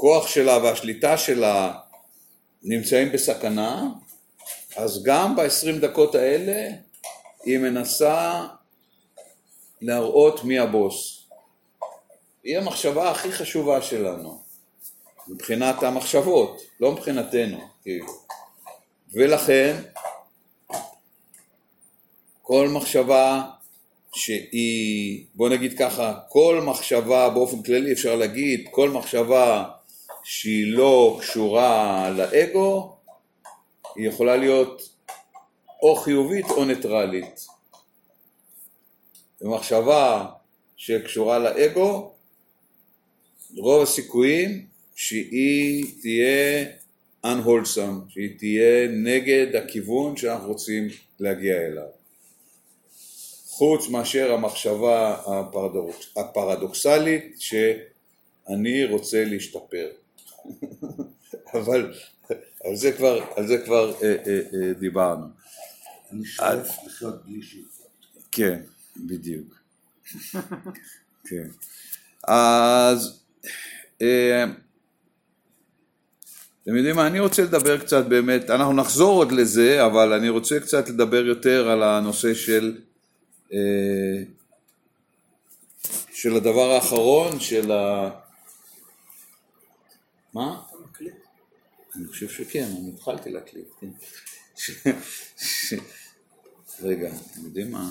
שהכוח שלה והשליטה שלה נמצאים בסכנה, אז גם ב-20 דקות האלה היא מנסה להראות מי הבוס. היא המחשבה הכי חשובה שלנו, מבחינת המחשבות, לא מבחינתנו, כאילו. ולכן כל מחשבה שהיא, בוא נגיד ככה, כל מחשבה באופן כללי אפשר להגיד, כל מחשבה שהיא לא קשורה לאגו, היא יכולה להיות או חיובית או ניטרלית. ומחשבה שקשורה לאגו, רוב הסיכויים שהיא תהיה unwholesome, שהיא תהיה נגד הכיוון שאנחנו רוצים להגיע אליו. חוץ מאשר המחשבה הפרדוקס, הפרדוקסלית שאני רוצה להשתפר. אבל על זה כבר, על זה כבר אה, אה, אה, דיברנו. אני שואף לחיות בלי שאיפות. כן, בדיוק. כן. אז אה, אתם יודעים מה, אני רוצה לדבר קצת באמת, אנחנו נחזור עוד לזה, אבל אני רוצה קצת לדבר יותר על הנושא של, אה, של הדבר האחרון, של ה... מה? אני חושב שכן, אני התחלתי להקליט, כן. רגע, אתם יודעים מה?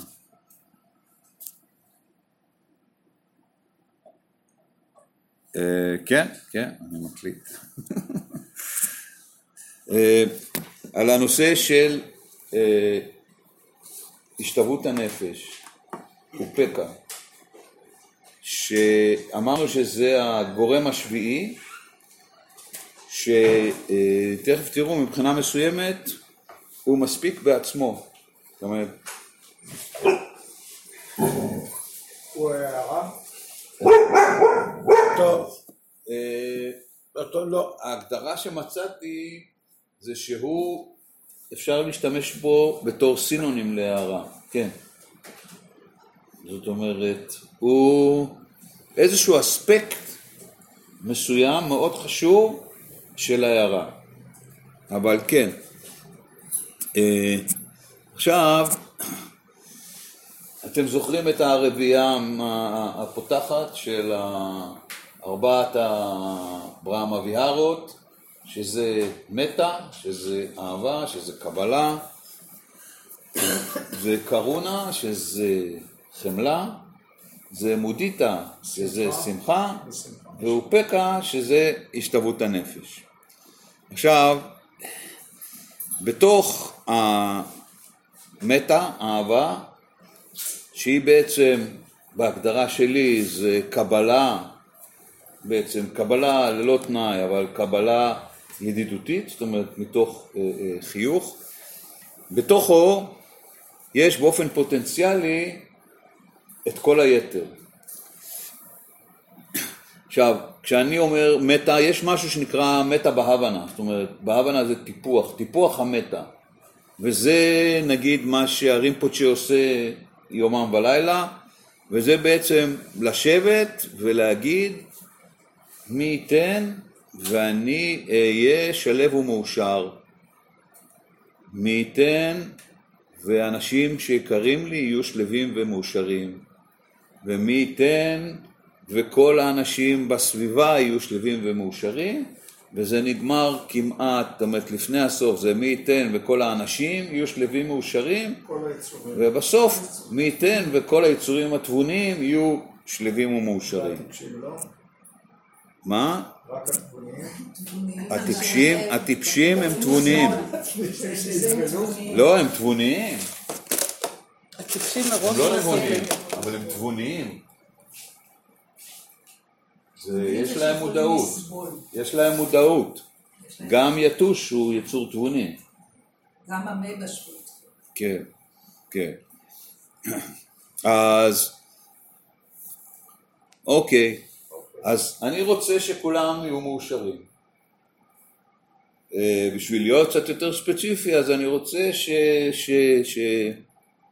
אה, כן, כן, אני מקליט. אה, על הנושא של אה, השתוות הנפש, אופקה, שאמרנו שזה הגורם השביעי, שתכף תראו מבחינה מסוימת הוא מספיק בעצמו, זאת אומרת הוא הערה? טוב, אה, לא, ההגדרה שמצאתי זה שהוא, אפשר להשתמש בו בתור סינונים להערה, כן. זאת אומרת, הוא איזשהו אספקט מסוים מאוד חשוב של ההערה. אבל כן. אה, עכשיו, אתם זוכרים את הרביעייה הפותחת של ארבעת הברהם אביהרות, שזה מטה, שזה אהבה, שזה קבלה, זה קרונה, שזה חמלה, זה מודיטה, שזה שמחה, ואופקה, שזה השתוות הנפש. עכשיו, בתוך מטה, אהבה, שהיא בעצם, בהגדרה שלי, זה קבלה, בעצם קבלה ללא תנאי, אבל קבלה ידידותית, זאת אומרת מתוך אה, אה, חיוך. בתוכו יש באופן פוטנציאלי את כל היתר. עכשיו, כשאני אומר מטה, יש משהו שנקרא מטה בהבנה, זאת אומרת, בהבנה זה טיפוח, טיפוח המטה. וזה נגיד מה שהרימפוצ'ה עושה יומם ולילה, וזה בעצם לשבת ולהגיד מי ייתן ואני אהיה שלב ומאושר. מי ייתן ואנשים שיקרים לי יהיו שלווים ומאושרים. ומי ייתן וכל האנשים בסביבה יהיו שלווים ומאושרים, וזה נגמר כמעט, זאת אומרת לפני הסוף זה מי ייתן וכל האנשים יהיו שלווים מאושרים. ובסוף מי ייתן וכל היצורים התבוניים יהיו שלווים ומאושרים. לא? מה? הטיפשים, הטיפשים הם תבוניים. לא, הם תבוניים. הטיפשים הם מראש לא נבונים. אבל הם תבוניים. יש להם מודעות, יש להם מודעות. גם יתוש הוא יצור תבוני. גם המי בשבות. כן, כן. אז, אוקיי, אז אני רוצה שכולם יהיו מאושרים. אה, בשביל להיות קצת יותר ספציפי, אז אני רוצה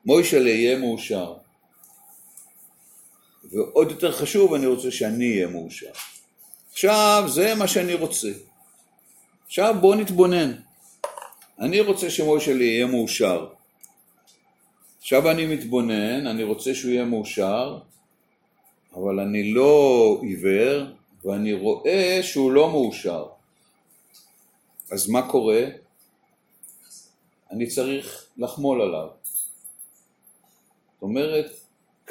שמוישלה יהיה מאושר. ועוד יותר חשוב, אני רוצה שאני אהיה מאושר. עכשיו, זה מה שאני רוצה. עכשיו בואו נתבונן. אני רוצה שמוישלה יהיה מאושר. עכשיו אני מתבונן, אני רוצה שהוא יהיה מאושר, אבל אני לא עיוור, ואני רואה שהוא לא מאושר. אז מה קורה? אני צריך לחמול עליו. זאת אומרת,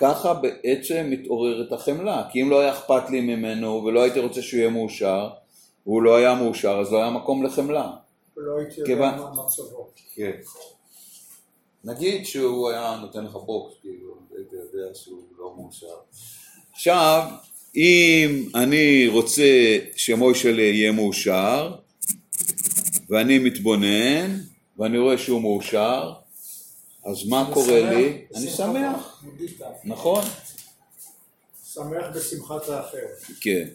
ככה בעצם מתעוררת החמלה, כי אם לא היה אכפת לי ממנו ולא הייתי רוצה שהוא יהיה מאושר, והוא לא היה מאושר, אז לא היה מקום לחמלה. לא הייתי יודע מה מצבו. כן. נגיד שהוא היה נותן לך בוקס, כאילו, היית יודע שהוא לא מאושר. עכשיו, אם אני רוצה שמוישלה יהיה מאושר, ואני מתבונן, ואני רואה שהוא מאושר, אז מה קורה לי? אני שמח. נכון? שמח בשמחת האחר. כן.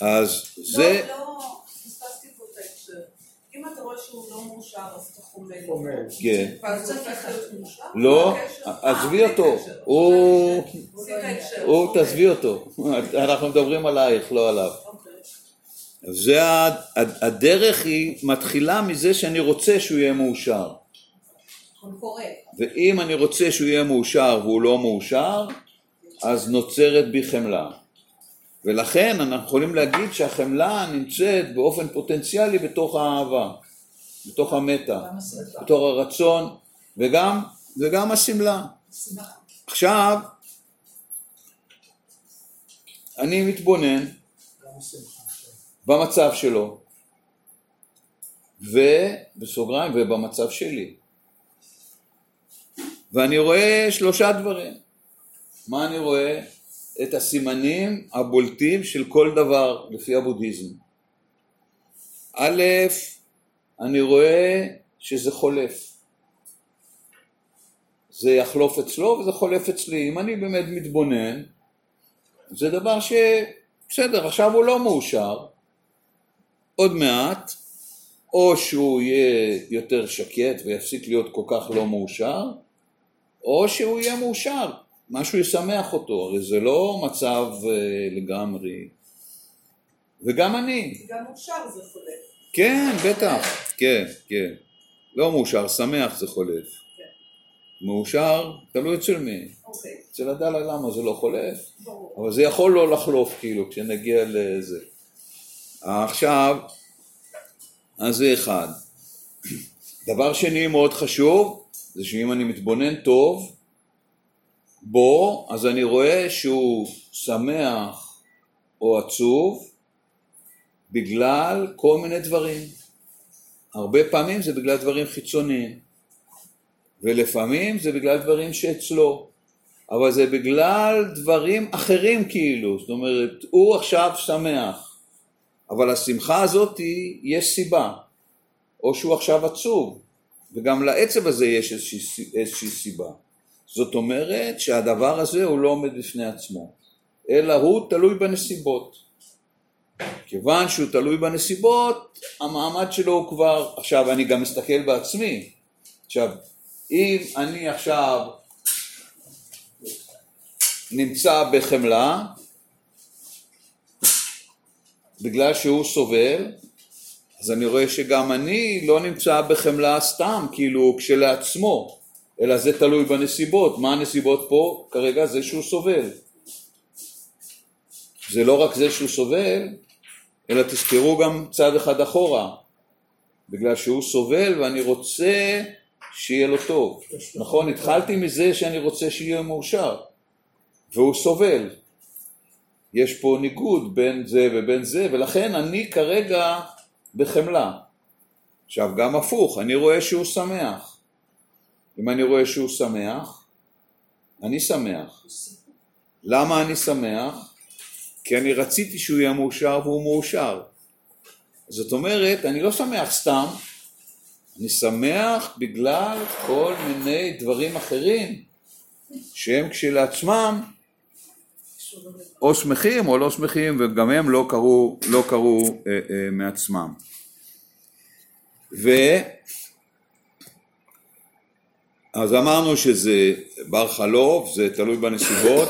אז זה, לא, לא, פספסתי פה את ההקשר. אם אתה רואה שהוא לא מאושר, אז אתה חומל. חומל. כן. ואז הוא הופך להיות מאושר? לא? עזבי אותו. הוא. הוא. תעזבי אותו, אנחנו מדברים עלייך, לא עליו. אוקיי. זה הדרך היא מתחילה מזה שאני רוצה שהוא יהיה מאושר. הכל קורה. ואם אני רוצה שהוא יהיה מאושר והוא לא מאושר, אז נוצרת בי חמלה. ולכן אנחנו יכולים להגיד שהחמלה נמצאת באופן פוטנציאלי בתוך האהבה, בתוך המטה. בתוך הרצון, וגם, וגם השמלה. עכשיו, אני מתבונן. במצב שלו, ובסוגריים, ובמצב שלי. ואני רואה שלושה דברים. מה אני רואה? את הסימנים הבולטים של כל דבר לפי הבודהיזם. א', אני רואה שזה חולף. זה יחלוף אצלו וזה חולף אצלי. אם אני באמת מתבונן, זה דבר ש... בסדר, עכשיו הוא לא מאושר, עוד מעט, או שהוא יהיה יותר שקט ויפסיק להיות כל כך לא מאושר, או שהוא יהיה מאושר, משהו ישמח אותו, הרי זה לא מצב אה, לגמרי. וגם אני, גם מאושר זה חולה. כן, בטח, כן, כן. לא מאושר, שמח זה חולף. מאושר, תלוי אצל מי. אוקיי, אצל הדלאי למה זה לא חולף, ברור. אבל זה יכול לא לחלוף כאילו כשנגיע לזה. עכשיו, אז זה אחד. דבר שני מאוד חשוב, זה שאם אני מתבונן טוב בו, אז אני רואה שהוא שמח או עצוב בגלל כל מיני דברים. הרבה פעמים זה בגלל דברים חיצוניים. ולפעמים זה בגלל דברים שאצלו, אבל זה בגלל דברים אחרים כאילו, זאת אומרת, הוא עכשיו שמח, אבל השמחה הזאת יש סיבה, או שהוא עכשיו עצוב, וגם לעצב הזה יש איזושהי, איזושהי סיבה. זאת אומרת שהדבר הזה הוא לא עומד בפני עצמו, אלא הוא תלוי בנסיבות. כיוון שהוא תלוי בנסיבות, המעמד שלו הוא כבר, עכשיו אני גם מסתכל בעצמי, עכשיו אם אני עכשיו נמצא בחמלה, בגלל שהוא סובל, אז אני רואה שגם אני לא נמצא בחמלה סתם, כאילו כשלעצמו, אלא זה תלוי בנסיבות. מה הנסיבות פה? כרגע זה שהוא סובל. זה לא רק זה שהוא סובל, אלא תזכרו גם צד אחד אחורה, בגלל שהוא סובל ואני רוצה שיהיה לו טוב. נכון, התחלתי מזה שאני רוצה שיהיה מאושר, והוא סובל. יש פה ניגוד בין זה ובין זה, ולכן אני כרגע בחמלה. עכשיו, גם הפוך, אני רואה שהוא שמח. אם אני רואה שהוא שמח, אני שמח. למה אני שמח? כי אני רציתי שהוא יהיה מאושר והוא מאושר. זאת אומרת, אני לא שמח סתם, אני שמח בגלל כל מיני דברים אחרים שהם כשלעצמם או שמחים או לא שמחים וגם הם לא קרו, לא קרו אה, אה, מעצמם. ו... אז אמרנו שזה בר חלוף, זה תלוי בנסיבות,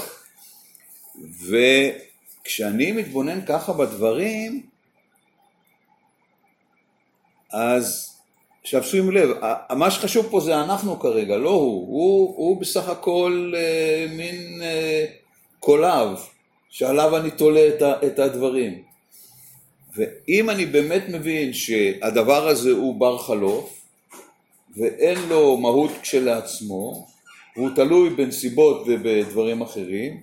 וכשאני מתבונן ככה בדברים, אז עכשיו שימו לב, מה שחשוב פה זה אנחנו כרגע, לא הוא, הוא, הוא בסך הכל אה, מין אה, קולב שעליו אני תולה את, הדברים. ואם אני באמת מבין שהדבר הזה הוא בר חלוף ואין לו מהות כשלעצמו, והוא תלוי בנסיבות ובדברים אחרים,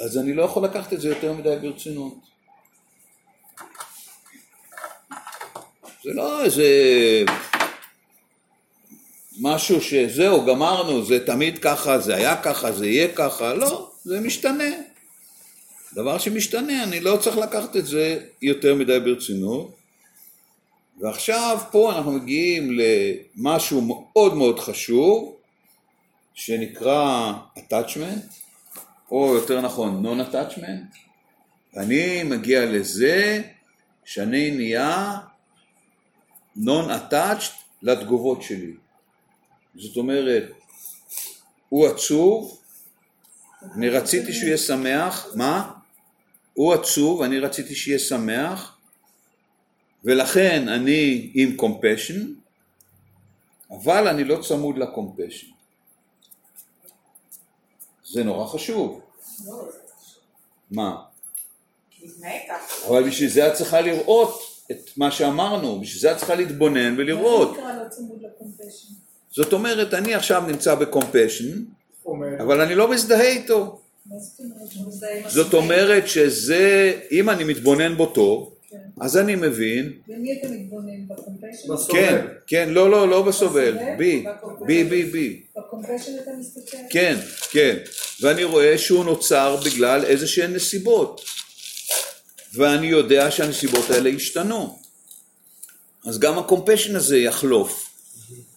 אז אני לא יכול לקחת את זה יותר מדי ברצינות. זה לא איזה משהו שזהו, גמרנו, זה תמיד ככה, זה היה ככה, זה יהיה ככה, לא, זה משתנה. דבר שמשתנה, אני לא צריך לקחת את זה יותר מדי ברצינות. ועכשיו פה אנחנו מגיעים למשהו מאוד מאוד חשוב, שנקרא attachment, או יותר נכון non-attachment. אני מגיע לזה שאני נהיה non-attached לתגובות שלי. זאת אומרת, הוא עצוב, אני רציתי שהוא יהיה שמח, מה? הוא עצוב, אני רציתי שיהיה שמח, ולכן אני עם compassion, אבל אני לא צמוד ל-compassion. זה נורא חשוב. מה? אבל בשביל זה את צריכה לראות את מה שאמרנו, בשביל זה את צריכה להתבונן ולראות. מה נקרא לא צמוד לקומפשן? זאת אומרת, אני עכשיו נמצא בקומפשן, אבל אני לא מזדהה איתו. זאת אומרת? שזה, אם אני מתבונן בו טוב, כן. אז אני מבין, במי אתה מתבונן? ב compassion? כן, כן, לא, לא, לא בסובל? בי, בי, בי, ב compassion אתה מסתכל? כן, כן, ואני רואה שהוא נוצר בגלל איזה שהן נסיבות, ואני יודע שהנסיבות האלה השתנו, אז גם ה compassion הזה יחלוף,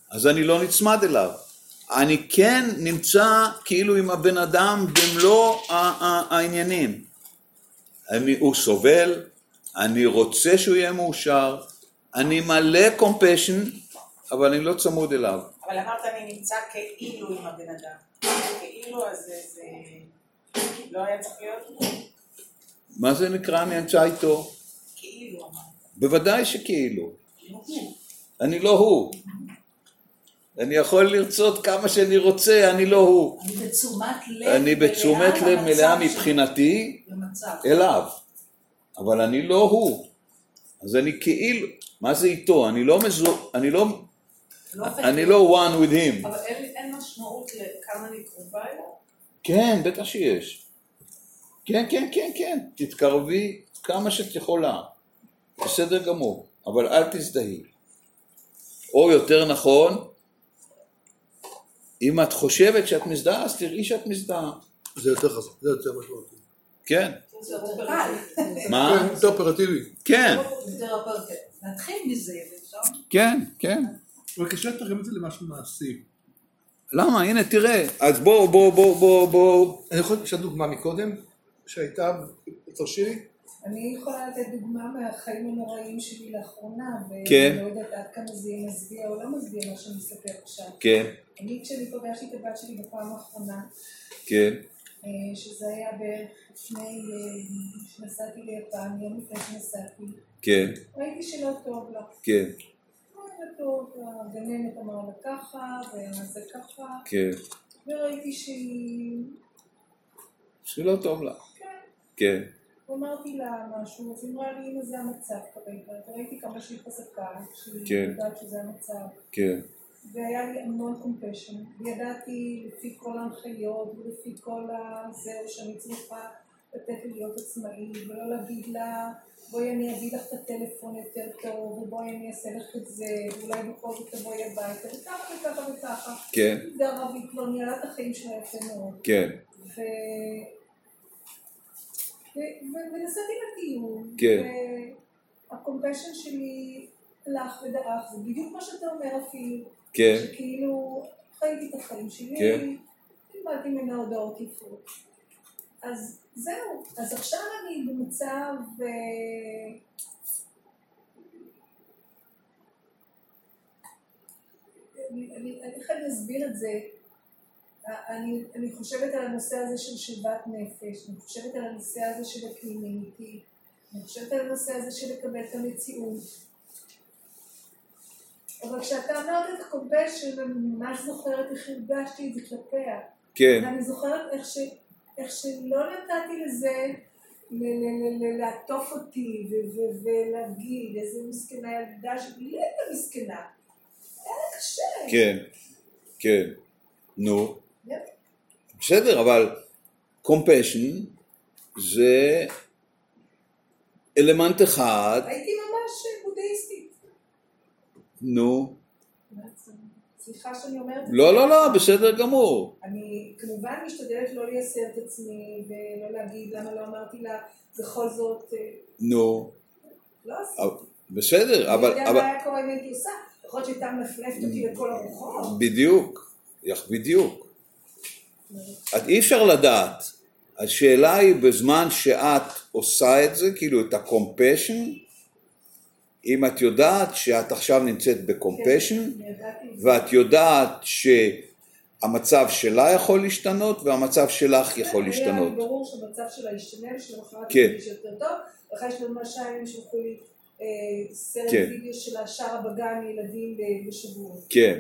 אז אני לא נצמד אליו. אני כן נמצא כאילו עם הבן אדם במלוא העניינים. אני, הוא סובל, אני רוצה שהוא יהיה מאושר, אני מלא קומפשן, אבל אני לא צמוד אליו. אבל אמרת אני נמצא כאילו עם הבן אדם. כאילו אז זה, לא היה צריך להיות מה זה נקרא אני נמצא איתו? כאילו. בוודאי שכאילו. אני לא הוא. אני יכול לרצות כמה שאני רוצה, אני לא הוא. אני בתשומת לב אני בתשומת מלאה לב מלאה מבחינתי. אליו, אבל אני לא הוא. אז אני כאילו, מה זה איתו? אני לא מזו... אני לא... לא אני לא one with him. אבל אין משמעות לכמה אני קרובה אליו? כן, בטח שיש. כן, כן, כן, כן. תתקרבי כמה שאת יכולה. בסדר גמור, אבל אל תזדהי. או יותר נכון, אם את חושבת שאת מזדהה, אז תראי שאת מזדהה. זה יותר חזק, זה יותר משמעותי. כן. זה. מה? כן, יותר אופרטיבי. כן. נתחיל מזה, ואפשר... כן, כן. אבל קשה לתרגם את זה למשהו מעשי. למה? הנה, תראה. אז בוא, בוא, בוא, בוא, בוא. אני יכול לשאול דוגמה מקודם, שהייתה, תרשי? אני יכולה לתת דוגמה מהחיים הנוראים שלי לאחרונה, כן. ואני לא יודעת עד כמה זה יהיה מזוויע או לא מזוויע מה שאני מספר עכשיו. כן, אני כשאני פגשתי את הבת שלי בפעם האחרונה, כן, אה, שזה היה בערך לפני אה, שנסעתי ליפן, יום לפני שנסעתי, כן, ראיתי שלא טוב לה. כן, לא טוב, הגננת אמרה לה ככה, ונעשה ככה, כן. וראיתי שהיא... שלא טוב לה. כן. כן, אמרתי לה משהו, אז היא אמרה לי, הנה זה המצב כרגע, וראיתי כמה שהיא חזקה, שהיא כן. יודעת שזה המצב, כן, והיה לי המון קומפשן, וידעתי לפי כל ההנחיות ולפי כל הזהו שאני צריכה לתת לי להיות עצמאי, ולא להגיד לה, בואי אני אביא לך את הטלפון יותר טוב, ובואי אני אעשה לך את זה, ואולי בכל זאת תבואי הביתה, וככה וככה וככה. כן, גרה והיא כבר ניהלה את החיים שלה יפה מאוד. כן, ו... ונסעתי לטיול, כן. והקומפשן שלי הלך ודעך, זה בדיוק מה שאתה אומר אפילו, כן, שכאילו חייתי את החיים שלי, כן. קיבלתי ממנה הודעות יפות. אז זהו, אז עכשיו אני במצב, אה, אני, אני, אני- אני אסביר את זה? אני, אני חושבת על הנושא הזה של שלוות נפש, אני חושבת על הנושא הזה של הקליניטי, אני חושבת על הנושא הזה של לקבל את המציאות. אבל כשאתה אמרת את הקומפשן, אני ממש זוכרת איך הרגשתי את זה כלפיה. כן, ואני זוכרת איך, ש, איך שלא נתתי לזה לעטוף אותי ולהגיד איזה מסכנה ילדה שלי, לא הייתה מסכנה. היה לה קשה. כן, כן. נו. בסדר, אבל compassion זה אלמנט אחד, הייתי ממש בודהיסטית. נו. סליחה שאני אומרת. לא, לא, לא, בסדר גמור. אני כמובן משתדלת לא לייסר את עצמי ולא להגיד למה לא אמרתי לה בכל זאת, אה, נו. לא עשיתי. בסדר, אבל, אני יודע מה היה קורה אם הייתי עושה. יכול להיות שהייתה מנפנפת אותי לכל הרוחות. בדיוק, בדיוק. את אי אפשר לדעת. השאלה היא בזמן שאת עושה את זה, כאילו את ה-compassion, אם את יודעת שאת עכשיו נמצאת ב-compassion, את זה. ואת יודעת שהמצב שלה יכול להשתנות והמצב שלך יכול היה להשתנות. לי ברור שהמצב שלה ישתנה ושלמחרת כן. היא יותר טוב. ואחרי שלושה ימים שלחו לי אה, סרט כן. וידאו של השער בגן ילדים בשבועות. כן,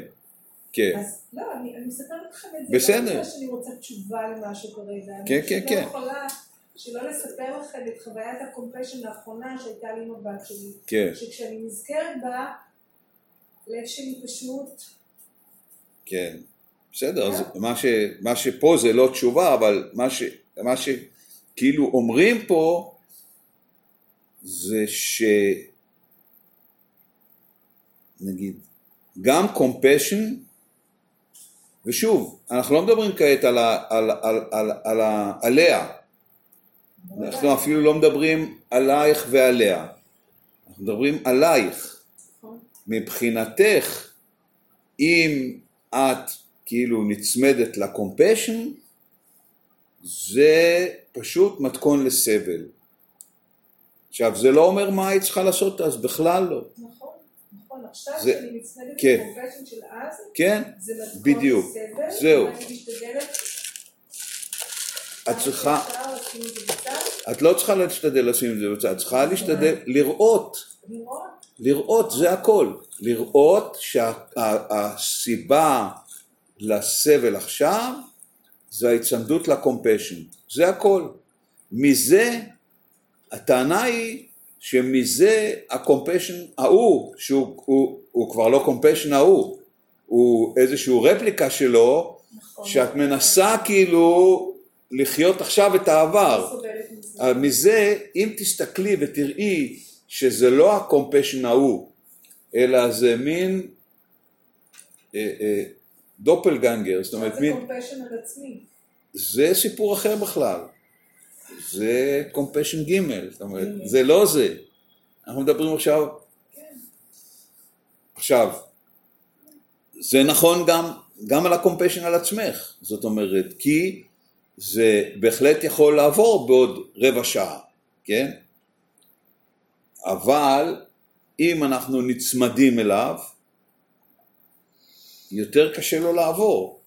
כן, אז לא, אני אני מספרת לכם את זה. בסדר. לא שאני רוצה תשובה למשהו כרגע. כן, אני כן, פשוט כן. לא יכולה שלא לספר לכם את חוויית הקומפשן האחרונה שהייתה לי עם הבת שלי. כן, שכשאני נזכרת בה, לב שלי פשוט... כן. בסדר, אז מה, ש, מה שפה זה לא תשובה, אבל מה, ש, מה שכאילו אומרים פה זה ש... נגיד, גם compassion, ושוב, אנחנו לא מדברים כעת על, ה, על, על, על, על ה, עליה, אנחנו אפילו לא מדברים עלייך ועליה, אנחנו מדברים עלייך. מבחינתך, אם את כאילו נצמדת לקומפשן, זה פשוט מתכון לסבל. עכשיו, זה לא אומר מה היית צריכה לעשות אז, בכלל לא. נכון. עכשיו זה- כשאני נצמדת כן. לקומפשן של אז, כן? זה בדיוק. לסבל, זהו. ואני משתדלת... את צריכה, את לא צריכה להשתדל לשים את זה בצד, את צריכה להשתדל לראות, לראות, לראות זה הכל, לראות שהסיבה לסבל עכשיו זה ההצמדות לקומפשן, זה הכל. מזה, הטענה היא שמזה ה compassion ההוא, שהוא הוא, הוא כבר לא compassion ההוא, הוא איזשהו רפליקה שלו, נכון. שאת מנסה כאילו לחיות עכשיו את העבר. מזה. אה, מזה, אם תסתכלי ותראי שזה לא ה compassion ההוא, אלא זה מין, אה, אה, דופלגנגר, זאת אומרת, זה מין, compassion על עצמי. זה סיפור אחר בכלל. זה compassion ג', זאת אומרת, זה לא זה. אנחנו מדברים עכשיו... עכשיו, זה נכון גם, גם על ה compassion על עצמך, זאת אומרת, כי זה בהחלט יכול לעבור בעוד רבע שעה, כן? אבל אם אנחנו נצמדים אליו, יותר קשה לו לעבור.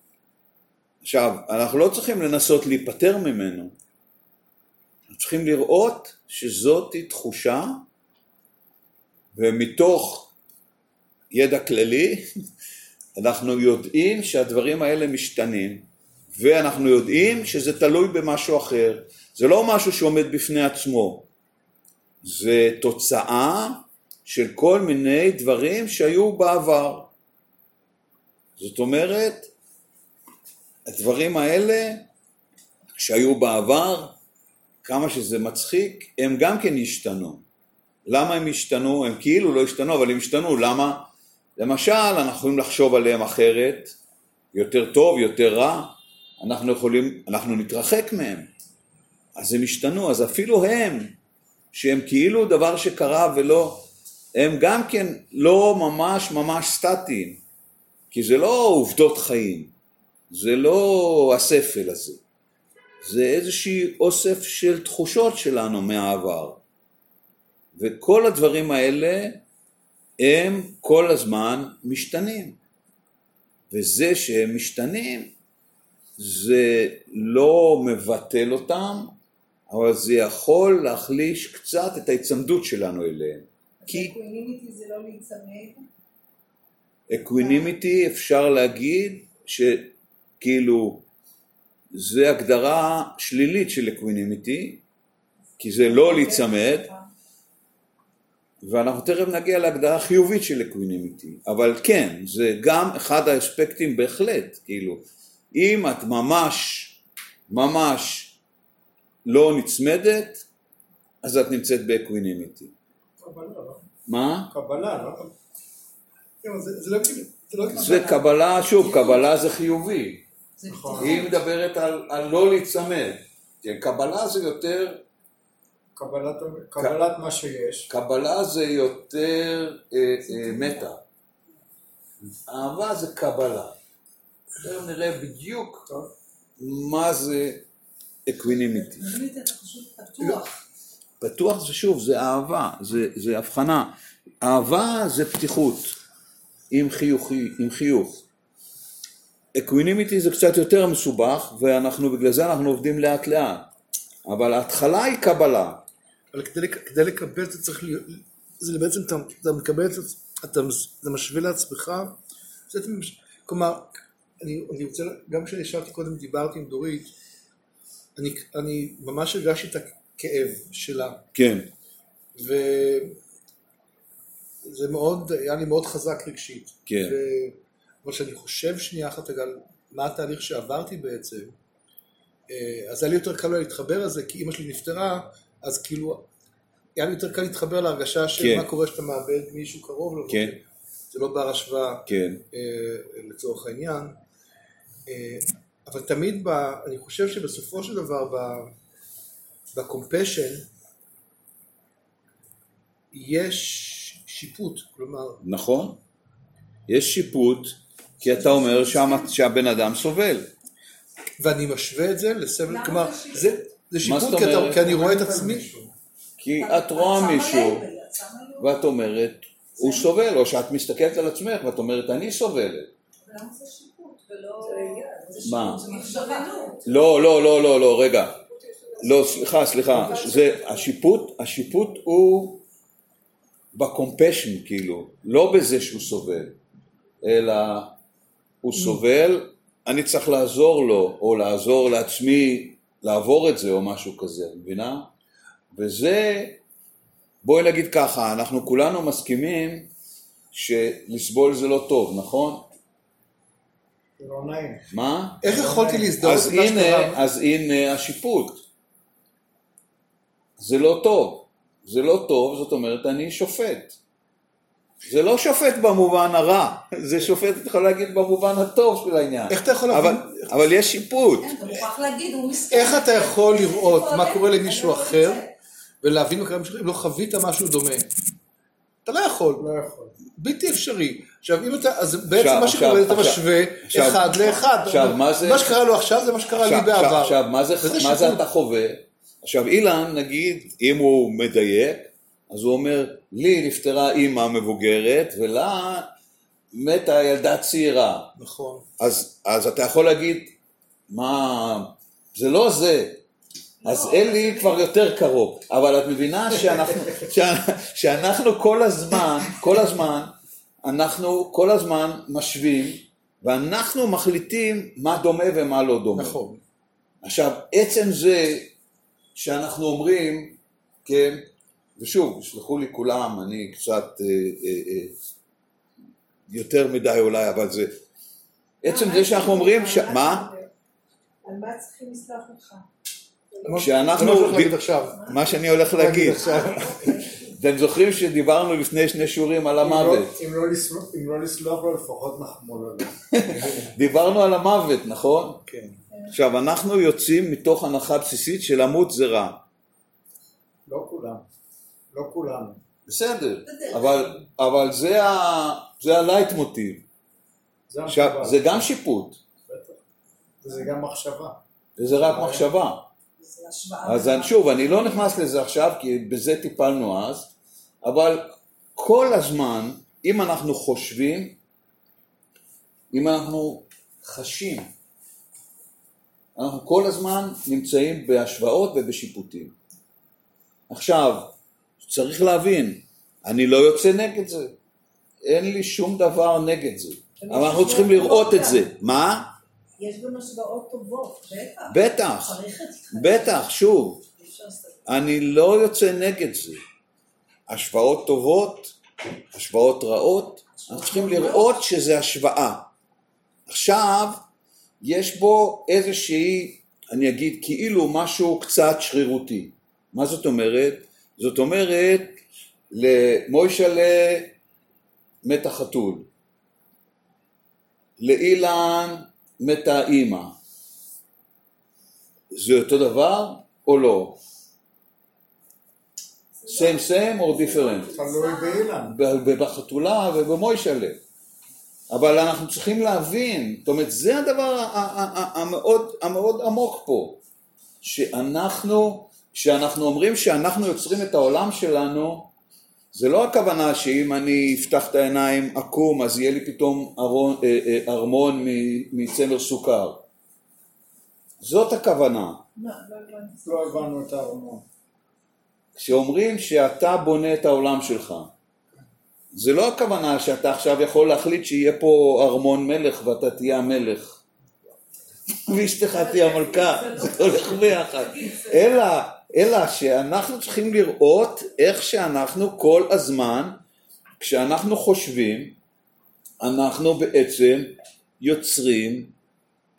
עכשיו, אנחנו לא צריכים לנסות להיפטר ממנו, אנחנו צריכים לראות שזאת תחושה, ומתוך ידע כללי, אנחנו יודעים שהדברים האלה משתנים, ואנחנו יודעים שזה תלוי במשהו אחר. זה לא משהו שעומד בפני עצמו, זה תוצאה של כל מיני דברים שהיו בעבר. זאת אומרת, הדברים האלה שהיו בעבר, כמה שזה מצחיק, הם גם כן השתנו. למה הם השתנו? הם כאילו לא השתנו, אבל הם השתנו. למה? למשל, אנחנו יכולים לחשוב עליהם אחרת, יותר טוב, יותר רע, אנחנו יכולים, אנחנו נתרחק מהם. אז הם השתנו, אז אפילו הם, שהם כאילו דבר שקרה ולא, הם גם כן לא ממש ממש סטטיים, כי זה לא עובדות חיים, זה לא הספל הזה, זה איזושהי אוסף של תחושות שלנו מהעבר. וכל הדברים האלה הם כל הזמן משתנים. וזה שהם משתנים זה לא מבטל אותם, אבל זה יכול להחליש קצת את ההיצמדות שלנו אליהם. כי equanimity זה לא להיצמד. equanimity אפשר להגיד שכאילו זה הגדרה שלילית של equanimity, כי זה לא להיצמד, ואנחנו תכף נגיע להגדרה חיובית של equanimity, אבל כן, זה גם אחד האספקטים בהחלט, כאילו, אם את ממש, ממש לא נצמדת, אז את נמצאת ב equanimity. קבלה, לא? מה? קבלה, לא? כן, זה זה לא כאילו, זה לא כאילו... זה קבלה, שוב, קבלה זה חיובי. נכון. היא מדברת על, על לא להיצמד. כן, קבלה זה יותר, קבלת, קבלת מה שיש. קבלה זה יותר אה, אה, מטה. אהבה זה קבלה. תכף נראה בדיוק טוב. מה זה equanimity. פשוט פתוח. פתוח זה שוב, זה אהבה, זה, זה הבחנה. אהבה זה פתיחות, עם, חיוכי, עם חיוך. equanimity זה קצת יותר מסובך, ואנחנו, בגלל זה אנחנו עובדים לאט לאט. אבל ההתחלה היא קבלה. אבל כדי, כדי לקבל אתה צריך להיות, זה בעצם אתה, אתה מקבל את זה, אתה, אתה משווה לעצמך, כלומר, אני, אני רוצה, גם כשאני ישבתי קודם, דיברתי עם דורית, אני, אני ממש הרגשתי את הכאב שלה, כן, וזה מאוד, היה לי מאוד חזק רגשית. כן. ו... אבל כשאני חושב שנייה אחת על מה התהליך שעברתי בעצם, אה, אז היה לי יותר קל להתחבר לזה, כי אימא שלי נפטרה, אז כאילו, היה לי יותר קל להתחבר להרגשה של כן. מה קורה כשאתה מאבד מישהו קרוב לו. כן. זה לא בר השוואה כן, אה, לצורך העניין. אה, אבל תמיד, ב, אני חושב שבסופו של דבר, בקומפשן, יש שיפוט, כלומר, נכון. יש שיפוט, כי אתה אומר שהבן אדם סובל. ואני משווה את זה לסבל, כלומר, זה שיפוט? זה, כי, אתה, אומרת? כי אני רואה את עצמי, כי אתה- את רואה מישהו, ואת אומרת, הוא סובל, או שאת מסתכלת על עצמך ואת אומרת, אני סובלת. למה זה שיפוט ולא... זה מה? לא, לא, לא, לא, לא, רגע. לא, סליחה, סליחה. זה, השיפוט, השיפוט הוא בקומפשן, כאילו. לא בזה שהוא סובל, אלא הוא סובל, אני צריך לעזור לו, או לעזור לעצמי לעבור את זה, או משהו כזה, מבינה? וזה, בואי נגיד ככה, אנחנו כולנו מסכימים שלסבול זה לא טוב, נכון? לא נעים. מה? איך יכולתי להזדהות אז עם מה שקרה? אז הנה השיפוט. זה לא טוב. זה לא טוב, זאת אומרת, אני שופט. זה לא שופט במובן הרע, זה שופט, אתה יכול להגיד, במובן הטוב של העניין. איך אתה יכול אבל, להבין- אבל יש שיפוט. כן, אתה מוכרח להגיד, הוא מסכן. איך אתה יכול לראות מה קורה למישהו לא אחר. ולהבין מה קורה למישהו אחר אם לא חווית משהו דומה? אתה לא יכול, לא יכול. בלתי אפשרי. עכשיו אם אתה, אז בעצם עכשיו- מה שקורה אתה משווה עכשיו- אחד לאחד. עכשיו, מה זה- מה שקרה לו עכשיו זה מה שקרה לי עכשיו, בעבר. עכשיו, עכשיו, מה זה, מה זה. אתה חווה? עכשיו אילן, נגיד, אם הוא מדייק, אז הוא אומר, לי נפטרה אימא מבוגרת, ולה מתה ילדה צעירה. נכון. אז, אז אתה יכול להגיד, מה, זה לא זה. אז אלי כבר יותר קרוב, אבל את מבינה שאנחנו, שאנחנו כל הזמן, כל הזמן, אנחנו כל הזמן משווים, ואנחנו מחליטים מה דומה ומה לא דומה. נכון. עכשיו, עצם זה שאנחנו אומרים, כן, ושוב, יסלחו לי כולם, אני קצת אה, אה, אה, יותר מדי אולי, אבל זה, עצם זה שאנחנו אומרים, ש... מה? על מה צריכים לסלוח לך? כשאנחנו, מה שאני להגיד עכשיו. מה שאני הולך להגיד. אתם זוכרים שדיברנו לפני שני שיעורים על לא- המוות, אם לא לסלוח- אם לא לסלוח לו, לפחות נחמול עליו. דיברנו על המוות, נכון? כן. עכשיו, אנחנו יוצאים מתוך הנחה בסיסית של למות זה רע. לא כולם. כולנו. בסדר, אבל, אבל זה, ה, זה הלייט מוטיב. זה. זה גם שיפוט. וזה גם מחשבה. וזה רק מחשבה. אז אני- שוב, אני לא נכנס לזה עכשיו, כי בזה טיפלנו אז, אבל כל הזמן, אם אנחנו חושבים, אם אנחנו חשים, אנחנו כל הזמן נמצאים בהשוואות ובשיפוטים. עכשיו, צריך להבין, אני לא יוצא נגד זה. אין לי שום דבר נגד זה. אבל אנחנו צריכים לראות את זה. מה? יש גם השוואות טובות. בטח. בטח. בטח, שוב. אני לא יוצא נגד זה. השוואות טובות, השוואות רעות, אנחנו צריכים לראות שזה השוואה. עכשיו, יש בו איזושהי, אני אגיד, כאילו משהו קצת שרירותי. מה זאת אומרת? זאת אומרת, למוישלה מתה חתול, לאילן מתה אימא. זה אותו דבר או לא? same same or different? תלוי באילן. בחתולה ובמוישלה. אבל אנחנו צריכים להבין, זאת אומרת, זה הדבר המאוד, המאוד עמוק פה, שאנחנו, כשאנחנו אומרים שאנחנו יוצרים את העולם שלנו, זה לא הכוונה שאם אני אפתח את העיניים עקום, אז יהיה לי פתאום ארון, אה, אה, ארמון מ- מצמר סוכר. זאת הכוונה. לא, לא. לא הבנו את הארמון. כשאומרים שאתה בונה את העולם שלך, זה לא הכוונה שאתה עכשיו יכול להחליט שיהיה פה ארמון מלך ואתה תהיה המלך. ואשתך תהיה המלכה, זה הולך ביחד. אלא, אלא שאנחנו צריכים לראות איך שאנחנו כל הזמן, כשאנחנו חושבים, אנחנו בעצם יוצרים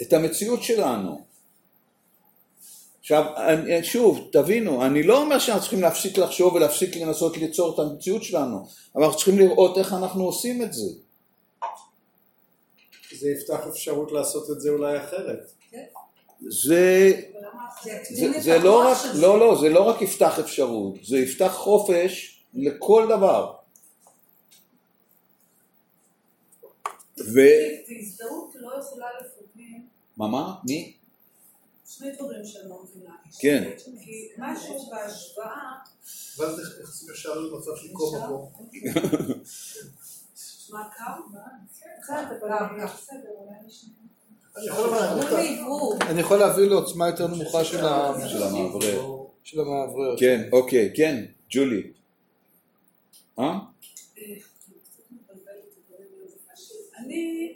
את המציאות שלנו. עכשיו, אני- שוב, תבינו, אני לא אומר שאנחנו צריכים להפסיק לחשוב ולהפסיק לנסות ליצור את המציאות שלנו, אבל אנחנו צריכים לראות איך אנחנו עושים את זה. זה יפתח אפשרות לעשות את זה אולי אחרת. זה, זה זה, זה לא רק, לא, לא, זה לא רק יפתח אפשרות, זה יפתח חופש לכל דבר. ו... לא יכולה לפעמים מה, מה? מי? שני דברים שאני לא מבינה. כן. כי משהו בהשוואה, ואז איך איך זה ישר למצב של קומה פה? מה קר? כך. בסדר, אולי נשמע. אני יכול להביא לעוצמה יותר נמוכה של ה- של המאוורר. של המאוורר. כן, אוקיי, כן, ג'ולי. אה? אה, אני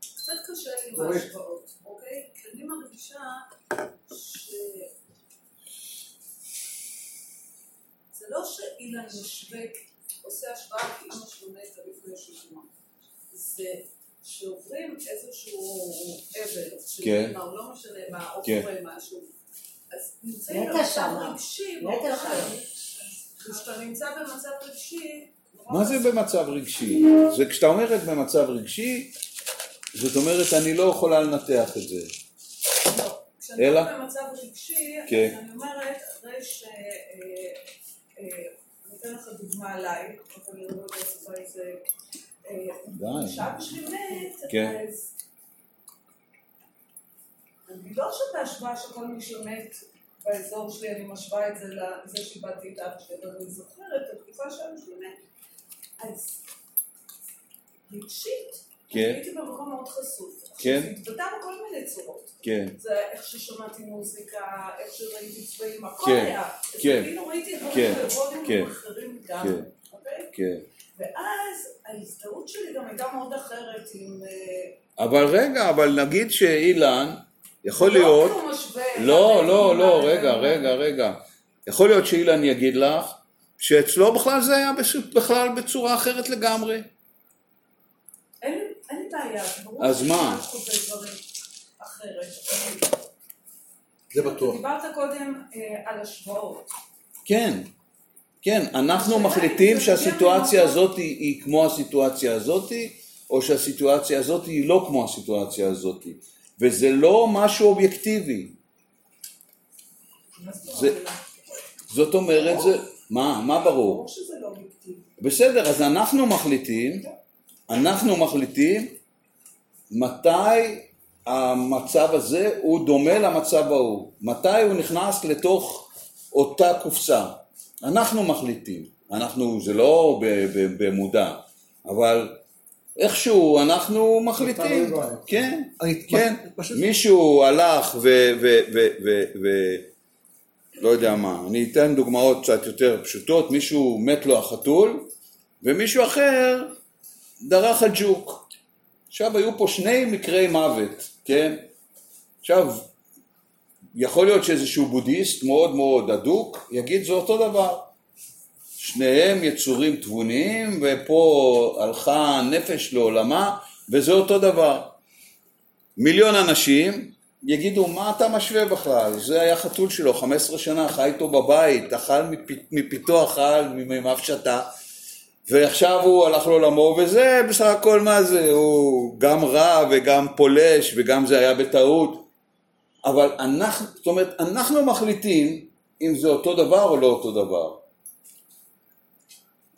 קצת קשה לי עם. ההשוואות, אוקיי? כי אני מרגישה ש... זה לא שאילן משווה, עושה השוואה כי אמא שלו מתה לפני שבוע. זה שעוברים איזשהו אבל, כן. כלומר, לא משנה מה, או כן. קורה משהו. אז נמצאים במצב. רגשי. כשאתה נמצא במצב רגשי... מה זה במצב רגשי? זה כשאתה אומרת במצב רגשי, זאת אומרת אני לא יכולה לנתח את זה. לא. כשאני אלא? אומרת במצב רגשי, כן. אז אני אומרת, אחרי ש... אה, אה, אני אתן לך דוגמה עליי, אבל אני לא יודעת לעשות איזה... עכשיו בשביל כן. אז... אני לא עושה את ההשוואה שכל מי שמת באזור שלי, אני משווה את זה לזה שאיבדתי את אבא שלי, אבל אני זוכרת את התקופה שאבא שלי מת. אז רגשית, כן. הייתי במקום מאוד חשוף. כן. זה התבטא בכל מיני צורות. כן, זה איך ששמעתי מוזיקה, איך שראיתי צבעים, הכל כן, היה. כן, כאילו ראיתי דברים כן, בווליומים כן, אחרים גם, כן. ואז ההזדהות שלי גם הייתה מאוד אחרת עם... אה, אבל רגע, אבל נגיד שאילן, יכול לא להיות, כאילו משווה לא, לא, לא, לבין- רגע, רגע, רגע. יכול להיות שאילן יגיד לך שאצלו בכלל זה היה בש- בכלל בצורה אחרת לגמרי. אין אין בעיה, ברור אז מה? דברים אחרת. זה בטוח. דיברת קודם אה, על השוואות. כן, כן, אנחנו מחליטים שהסיטואציה הזאת היא היא כמו הסיטואציה הזאת, או שהסיטואציה הזאת היא לא כמו הסיטואציה הזאת. וזה לא משהו אובייקטיבי. זאת זה- אומרת? זאת אומרת, זה... מה? מה ברור? ברור שזה לא אובייקטיבי. בסדר, אז אנחנו מחליטים, אנחנו מחליטים מתי המצב הזה הוא דומה למצב ההוא, מתי הוא נכנס לתוך אותה קופסה. אנחנו מחליטים, אנחנו, זה לא במודע, אבל איכשהו אנחנו מחליטים, בנו. כן, אני- כן, מישהו הלך ו... ו, ו, ו, ו לא יודע מה, אני אתן דוגמאות קצת יותר פשוטות, מישהו מת לו החתול ומישהו אחר דרך על ג'וק. עכשיו היו פה שני מקרי מוות, כן? עכשיו, יכול להיות שאיזשהו בודהיסט מאוד מאוד הדוק יגיד זה אותו דבר. שניהם יצורים תבוניים ופה הלכה נפש לעולמה וזה אותו דבר. מיליון אנשים יגידו מה אתה משווה בכלל, זה היה חתול שלו 15 שנה, חי איתו בבית, אכל מפ- מפיתו אכל, שתה ועכשיו הוא הלך לעולמו וזה בסך הכל מה זה, הוא גם רע וגם פולש וגם זה היה בטעות אבל אנחנו, זאת אומרת, אנחנו מחליטים אם זה אותו דבר או לא אותו דבר.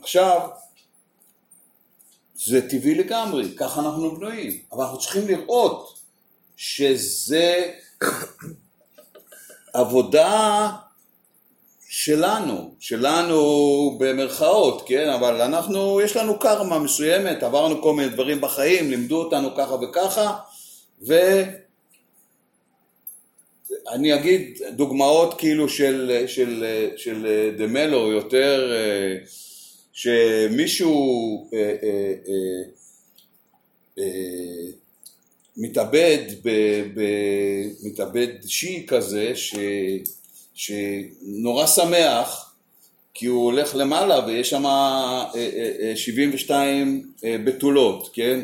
עכשיו זה טבעי לגמרי, ככה אנחנו בנויים, אבל אנחנו צריכים לראות שזה עבודה שלנו, שלנו במרכאות, כן, אבל אנחנו, יש לנו קרמה מסוימת, עברנו כל מיני דברים בחיים, לימדו אותנו ככה וככה, ואני אגיד דוגמאות כאילו של, של, של דמלו יותר, אה, שמישהו אה, אה, אה, אה, מתאבד, ב, ב, מתאבד שיעי כזה, ש, שנורא שמח, כי הוא הולך למעלה ויש שם אה, אה, אה, 72 אה, בתולות, כן?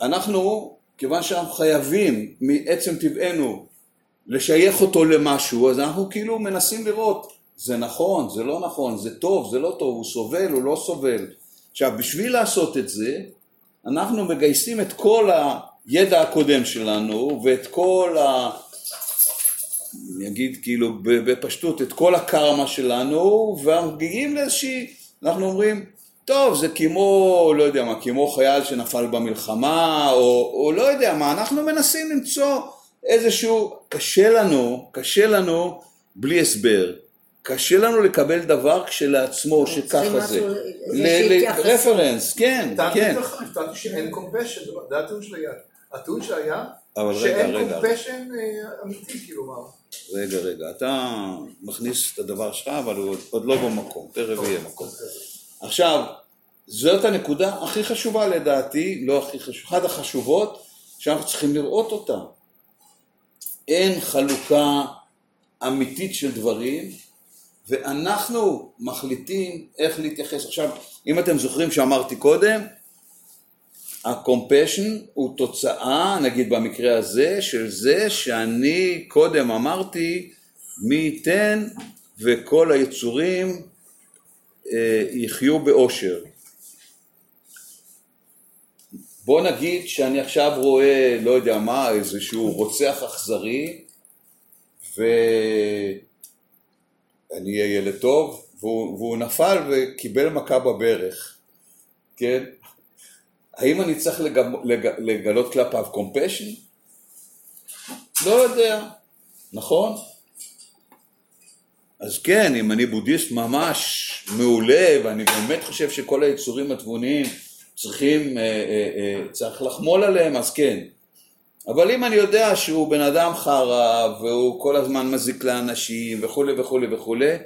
אנחנו, כיוון שאנחנו חייבים מעצם טבענו לשייך אותו למשהו, אז אנחנו כאילו מנסים לראות, זה נכון, זה לא נכון, זה טוב, זה לא טוב, הוא סובל, הוא לא סובל. עכשיו, בשביל לעשות את זה, אנחנו מגייסים את כל הידע הקודם שלנו ואת כל ה... אני אגיד כאילו בפשטות את כל הקרמה שלנו ואנחנו מגיעים לאיזושהי, אנחנו אומרים טוב זה כמו, לא יודע מה, כמו חייל שנפל במלחמה או, או לא יודע מה, אנחנו מנסים למצוא איזשהו, קשה לנו, קשה לנו בלי הסבר, קשה לנו לקבל דבר כשלעצמו שככה זה, reference, כן, כן, טענתי שאין compassion, זה הטיעון שלי היה. הטיעון שלי היה אבל רגע, שאין. compassion אמיתי, כאילו מה. רגע, רגע, אתה מכניס את הדבר שלך, אבל הוא עוד- עוד לא במקום, תכף יהיה מקום. עכשיו, זאת הנקודה הכי חשובה לדעתי, לא הכי חשובה, אחת החשובות שאנחנו צריכים לראות אותה. אין חלוקה אמיתית של דברים, ואנחנו מחליטים איך להתייחס. עכשיו, אם אתם זוכרים שאמרתי קודם, הקומפשן הוא תוצאה, נגיד במקרה הזה, של זה שאני קודם אמרתי מי ייתן וכל היצורים אה, יחיו באושר. בוא נגיד שאני עכשיו רואה, לא יודע מה, איזשהו רוצח אכזרי, ואני אהיה ילד טוב, והוא, והוא נפל וקיבל מכה בברך, כן? האם אני צריך לג, לג, לגלות כלפיו קומפשן? לא יודע, נכון? אז כן, אם אני בודהיסט ממש מעולה, ואני באמת חושב שכל היצורים התבוניים צריכים, אה, אה, אה, צריך לחמול עליהם, אז כן. אבל אם אני יודע שהוא בן אדם חרא, והוא כל הזמן מזיק לאנשים, וכולי וכולי וכולי,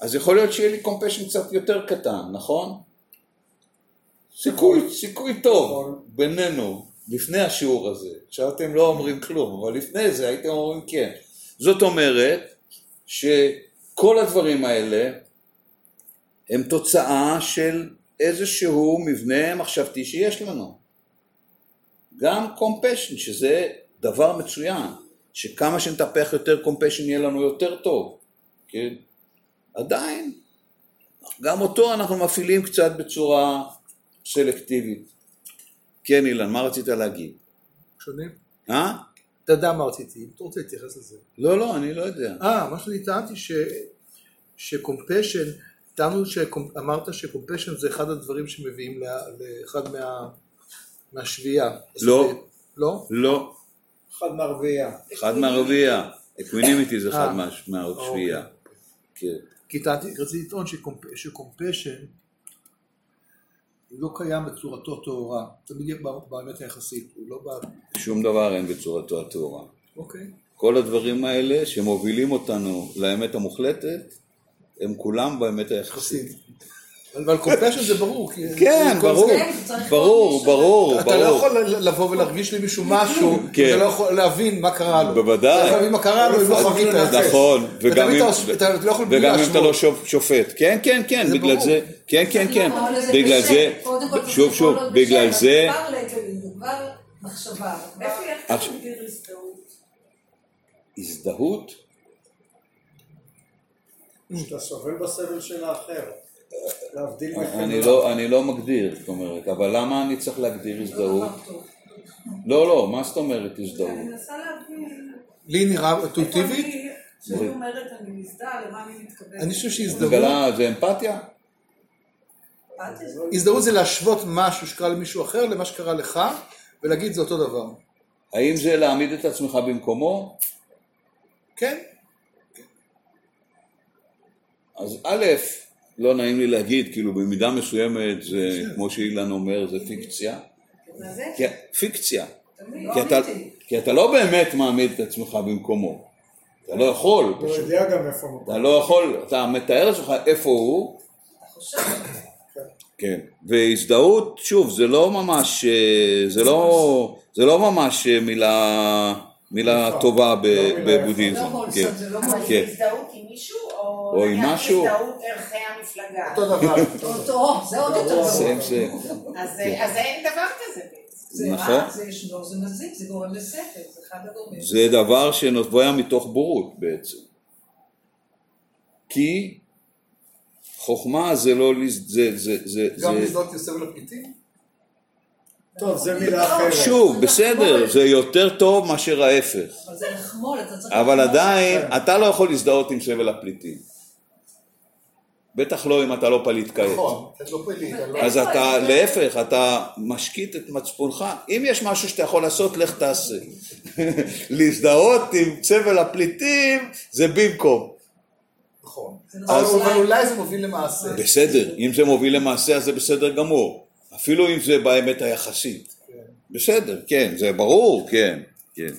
אז יכול להיות שיהיה לי קומפשן קצת יותר קטן, נכון? סיכוי, סיכוי טוב בינינו, לפני השיעור הזה. עכשיו אתם לא אומרים כלום, אבל לפני זה הייתם אומרים כן. זאת אומרת שכל הדברים האלה הם תוצאה של איזשהו מבנה מחשבתי שיש לנו. גם compassion, שזה דבר מצוין, שכמה שנטפח יותר compassion יהיה לנו יותר טוב, כן? עדיין, גם אותו אנחנו מפעילים קצת בצורה סלקטיבית. כן אילן, מה רצית להגיד? שונים? אה? אתה יודע מה רציתי, אם אתה רוצה להתייחס לזה. לא, לא, אני לא יודע. אה, מה שאני טענתי ש... ש compassion, טענו שאמרת ש compassion זה אחד הדברים שמביאים לאחד מה... מהשביעייה. לא. לא? לא, אחד מהרביעייה. אחד מהרביעייה. equanimity זה אחד אה. מה- מהשביעייה. כן. כי רציתי לטעון ש comp- ש compassion לא קיים בצורתו טהורה, תמיד ב- באמת היחסית, הוא לא בא... שום דבר אין בצורתו הטהורה. אוקיי. כל הדברים האלה שמובילים אותנו לאמת המוחלטת, הם כולם באמת היחסית. אבל קומפשן זה ברור. כן, ברור, כן, ברור, ברור, אתה לא. יכול לבוא ולהרגיש למישהו משהו, כן. אתה לא יכול להבין מה קרה לו. בוודאי. אתה יכול להבין מה קרה לו אם לא חווית את זה. נכון, וגם ותמיד אם- אתה- אתה לא וגם אם אתה. לא שופ- שופט. כן, כן, כן, בגלל. זה, כן, כן, כן. בגלל. זה, שוב, זה שוב, עוד בגלל זה, מחשבה. אתה מגדיר הזדהות? הזדהות, שאתה סובל בסבל של האחר. להבדיל אני לא, אני לא מגדיר, זאת אומרת, אבל למה אני צריך להגדיר הזדהות? לא, לא, מה זאת אומרת הזדהות? אני מנסה להבין. לי נראה אינטואיטיבית, אני- כשאני אומרת אני מזדהה, למה אני מתכוונת? אני חושב שהזדהות זה אמפתיה? הזדהות זה להשוות משהו שקרה למישהו אחר למה שקרה לך, ולהגיד זה אותו דבר. האם זה להעמיד את עצמך במקומו? כן? אז א', לא נעים לי להגיד, כאילו במידה מסוימת זה, כמו שאילן אומר, זה פיקציה. כי- פיקציה. תמיד. כי אתה, כי אתה לא באמת מעמיד את עצמך במקומו. אתה לא יכול, פשוט. יודע גם איפה הוא. אתה לא יכול, אתה מתאר לעצמך איפה הוא. כן. והזדהות, שוב, זה לא ממש, אה, זה לא, זה לא ממש אה, מילה, מילה טובה ב- לא בבודהיזם. לא כן. זה לא כן. הזדהות עם מישהו, או עם משהו? הזדהות ערכי המפלגה? אותו דבר. אותו, זה עוד יותר גרוע. סיים זה. אז אז אין דבר כזה בעצם. זה נכון. רע, זה ישנו, זה מזיק, זה גורם לספר, זה אחד הגורמים. זה דבר שנובע מתוך בורות בעצם. כי חוכמה זה לא, זה, זה, זה, גם עם סבל הפליטים? טוב, זה מילה אחרת. שוב, בסדר, זה יותר טוב מאשר ההפך. אבל זה לחמול, אתה צריך... אבל. עדיין, אתה לא יכול להזדהות עם סבל הפליטים. בטח לא אם אתה לא פליט כעת. נכון, לא פליט. אני לא- אז אתה, להפך, אתה משקיט את מצפונך. אם יש משהו שאתה יכול לעשות, לך תעשה. להזדהות עם סבל הפליטים זה במקום. נכון. נכון. אבל אולי זה מוביל למעשה. בסדר, אם זה מוביל למעשה אז זה בסדר גמור. אפילו אם זה באמת היחסית. בסדר, כן, זה ברור, כן, כן.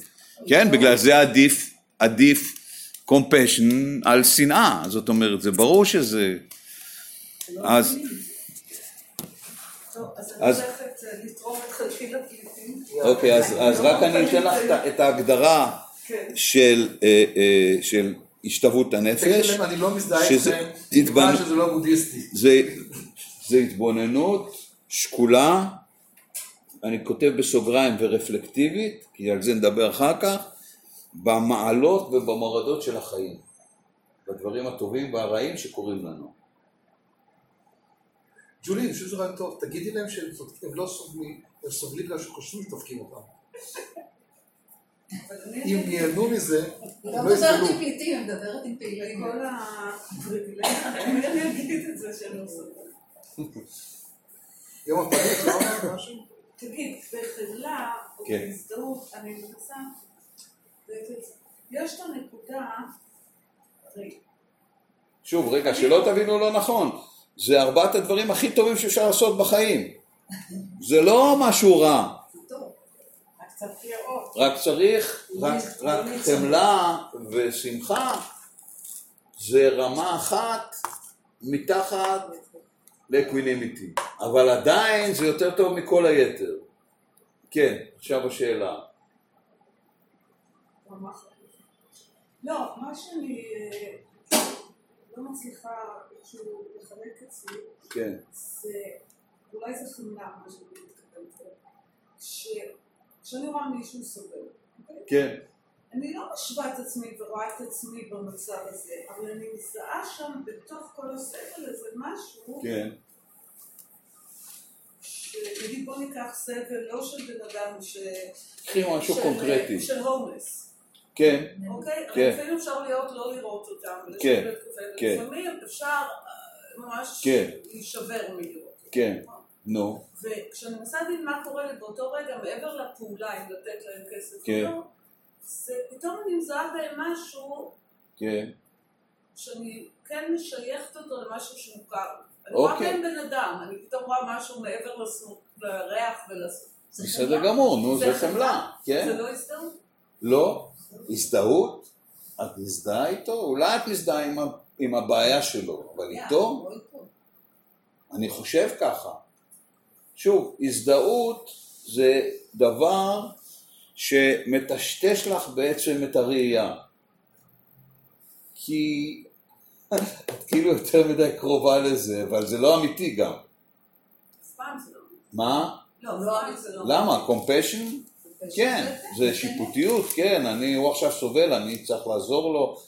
כן, בגלל זה עדיף, עדיף compassion על שנאה. זאת אומרת, זה ברור שזה... אז... אז אה. אוקיי, אז, אז רק אני אתן לך את- ההגדרה כן. של, אה, אה, של השתוות הנפש. תגיד להם, אני לא מזדהה שזה- איתכם, שזה לא בודהיסטי. זה, זה התבוננות שקולה, אני כותב בסוגריים ורפלקטיבית, כי על זה נדבר אחר כך, במעלות ובמורדות של החיים. בדברים הטובים והרעים שקורים לנו. ג'ולי, אני חושב שזה רעיון טוב, תגידי להם שהם צודקים, הם לא סובלים, הם סובלים בגלל שחושבים שדופקים אותם. אם ייהנו מזה, הם לא לא מדברת יסבלו. עם פליטים, מדברת עם פעילים. כל הפריבילגיה, אני אגיד את זה שאני לא סובלת. יום הפנים, לא אמרת משהו? תגיד, בחמלה או כן. בהזדהות, אני מנסה... יש את הנקודה, שוב, רגע, שלא תבינו לא נכון, זה ארבעת הדברים הכי טובים שאפשר לעשות בחיים. זה לא משהו רע. רק צריך, רק, לא רק. חמלה ושמחה זה רמה אחת מתחת לאקווינימיטי, אבל עדיין זה יותר טוב מכל היתר. כן, עכשיו השאלה. לא, מה שאני אה, לא מצליחה איכשהו לחלק אצלי, כן, זה, אולי זה חמלה, מה שאני מתכוונת. אליו. כש- כשאני רואה מישהו סובל, אוקיי? כן, אני לא משווה את עצמי ורואה את עצמי במצב הזה, אבל אני מזהה שם בתוך כל הסבל הזה משהו, כן, שנגיד בוא ניקח סבל לא של בן אדם ש... קחי משהו קונקרטי. של הומלס, כן, אוקיי? כן. לפעמים אפשר להיות לא לראות אותם, כן, כן. ולפעמים אפשר אה, ממש כן. להישבר מלראות. כן, נו, וכשאני מנסה להבין מה קורה לי באותו רגע, מעבר לפעולה, אם לתת להם כסף כן. או לא, זה פתאום אני מזהה בהם משהו כן, שאני כן משייכת אותו למשהו שמוכר. אני רואה אוקיי. בהם בן אדם, אני פתאום רואה משהו מעבר לסמוק, לריח ולסמוק. זה בסדר חמלה. גמור, נו, זה חמלה. כן. זה לא הזדהות? לא, הזדהות, את מזדהה איתו, אולי את מזדהה עם, ה- עם הבעיה שלו, אבל לא איתו. אני חושב ככה. שוב, הזדהות זה דבר שמטשטש לך בעצם את הראייה. כי את כאילו יותר מדי קרובה לזה, אבל זה לא אמיתי גם. לא. מה? לא, לא. למה? קומפשן? כן, זה. שיפוטיות, כן, אני, הוא עכשיו סובל, אני צריך לעזור לו.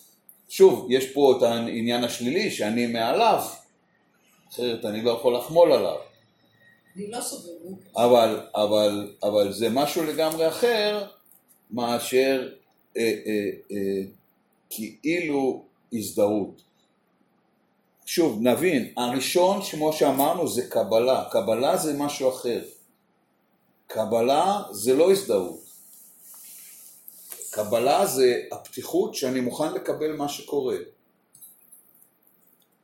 שוב, יש פה את העניין השלילי, שאני מעליו, אחרת אני לא יכול לחמול עליו. לא. אבל, אבל, אבל זה משהו לגמרי אחר מאשר אה, אה, אה, כאילו הזדהות. שוב, נבין, הראשון, כמו שאמרנו, זה קבלה. קבלה זה משהו אחר. קבלה זה לא הזדהות. קבלה זה הפתיחות שאני מוכן לקבל מה שקורה.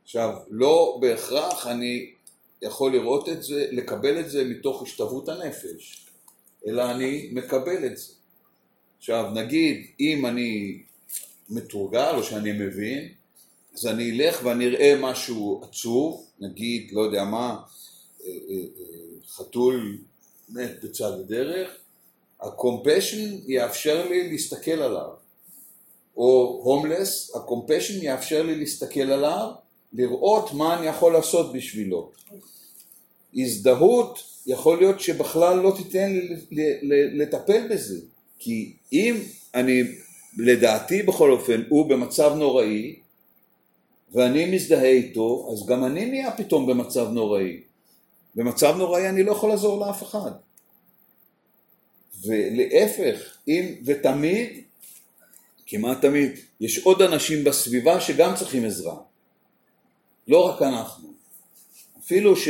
עכשיו, לא בהכרח אני יכול לראות את זה, לקבל את זה מתוך השתוות הנפש, אלא אני מקבל את זה. עכשיו, נגיד, אם אני מתורגל או שאני מבין, אז אני אלך ואני אראה משהו עצוב, נגיד, לא יודע מה, אה, אה, אה, חתול מת בצד הדרך, הקומפשן יאפשר לי להסתכל עליו. או הומלס, הקומפשן יאפשר לי להסתכל עליו, לראות מה אני יכול לעשות בשבילו. הזדהות, יכול להיות שבכלל לא תיתן לי לטפל בזה. כי אם אני, לדעתי בכל אופן, הוא במצב נוראי, ואני מזדהה איתו, אז גם אני נהיה פתאום במצב נוראי. במצב נוראי אני לא יכול לעזור לאף אחד. ולהפך, אם, ותמיד, כמעט תמיד, יש עוד אנשים בסביבה שגם צריכים עזרה. לא רק אנחנו. אפילו ש...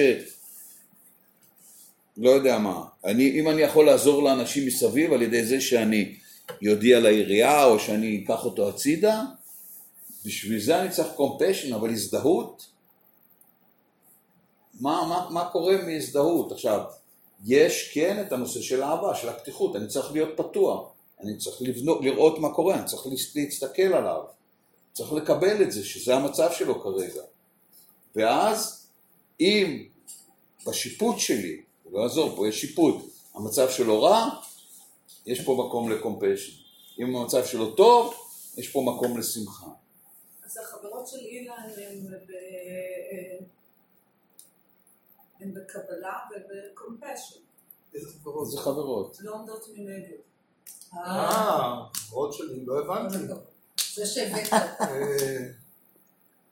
לא יודע מה, אני, אם אני יכול לעזור לאנשים מסביב על ידי זה שאני יודיע לעירייה או שאני אקח אותו הצידה, בשביל זה אני צריך קומפשן, אבל הזדהות? מה, מה, מה קורה מהזדהות? עכשיו, יש כן את הנושא של אהבה, של הפתיחות, אני צריך להיות פתוח, אני צריך לבנות, לראות מה קורה, אני צריך להסתכל עליו, צריך לקבל את זה, שזה המצב שלו כרגע. ואז, אם בשיפוט שלי, לא יעזור, פה יש שיפוט, המצב שלו רע, יש פה מקום לקומפשן. אם המצב שלו טוב, יש פה מקום לשמחה. אז החברות של אילן הן ב... הן בקבלה ובקומפשן, איזה חברות? איזה חברות. לא עומדות מנגד. אה, חברות שלי, לא הבנתי. זה שהבאת. אה,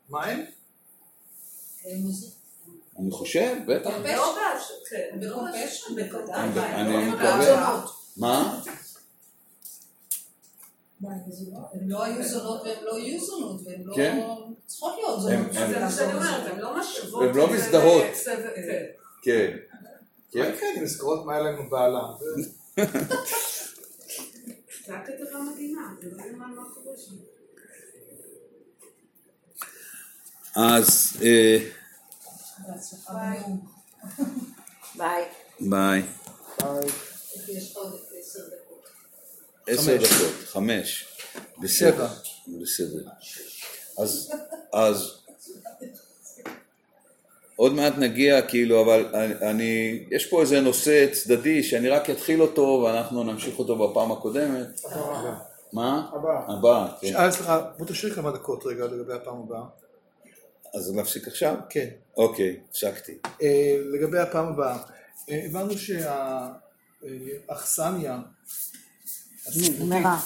מה הם? אני חושב, בטח. כן, בוודאי. אני- אני מקווה. מה? הם לא היו זונות והם לא יהיו זונות, והן לא כן. צריכות להיות זונות. זה מה שאני אומרת, הן לא משוות. הן לא מזדהות. כן. כן. אם נזכרות מה היה להם בעלה? זה היה כתבה מדהימה, זה לא יאמן מה קורה שם. אז אה. ביי. ביי. עשר דקות. חמש. בסדר. בסדר. אז, אז, עוד מעט נגיע, כאילו, אבל אני, אני, יש פה איזה נושא צדדי שאני רק אתחיל אותו ואנחנו נמשיך אותו בפעם הקודמת. מה? הבא. הבא, כן. אה, סליחה, בוא תשאיר כמה דקות רגע לגבי הפעם הבאה. אז להפסיק עכשיו? כן. אוקיי, הפסקתי. אה, לגבי הפעם הבאה, אה, הבנו שהאכסניה נגמרה.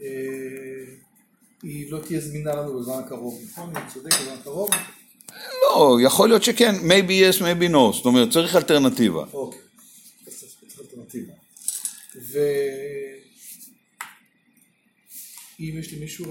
אה, היא לא תהיה זמינה לנו בזמן הקרוב, נכון? אני צודק בזמן הקרוב? לא, יכול להיות שכן, maybe yes, maybe no, זאת אומרת, צריך אלטרנטיבה. אוקיי. צריך אלטרנטיבה. ואם יש למישהו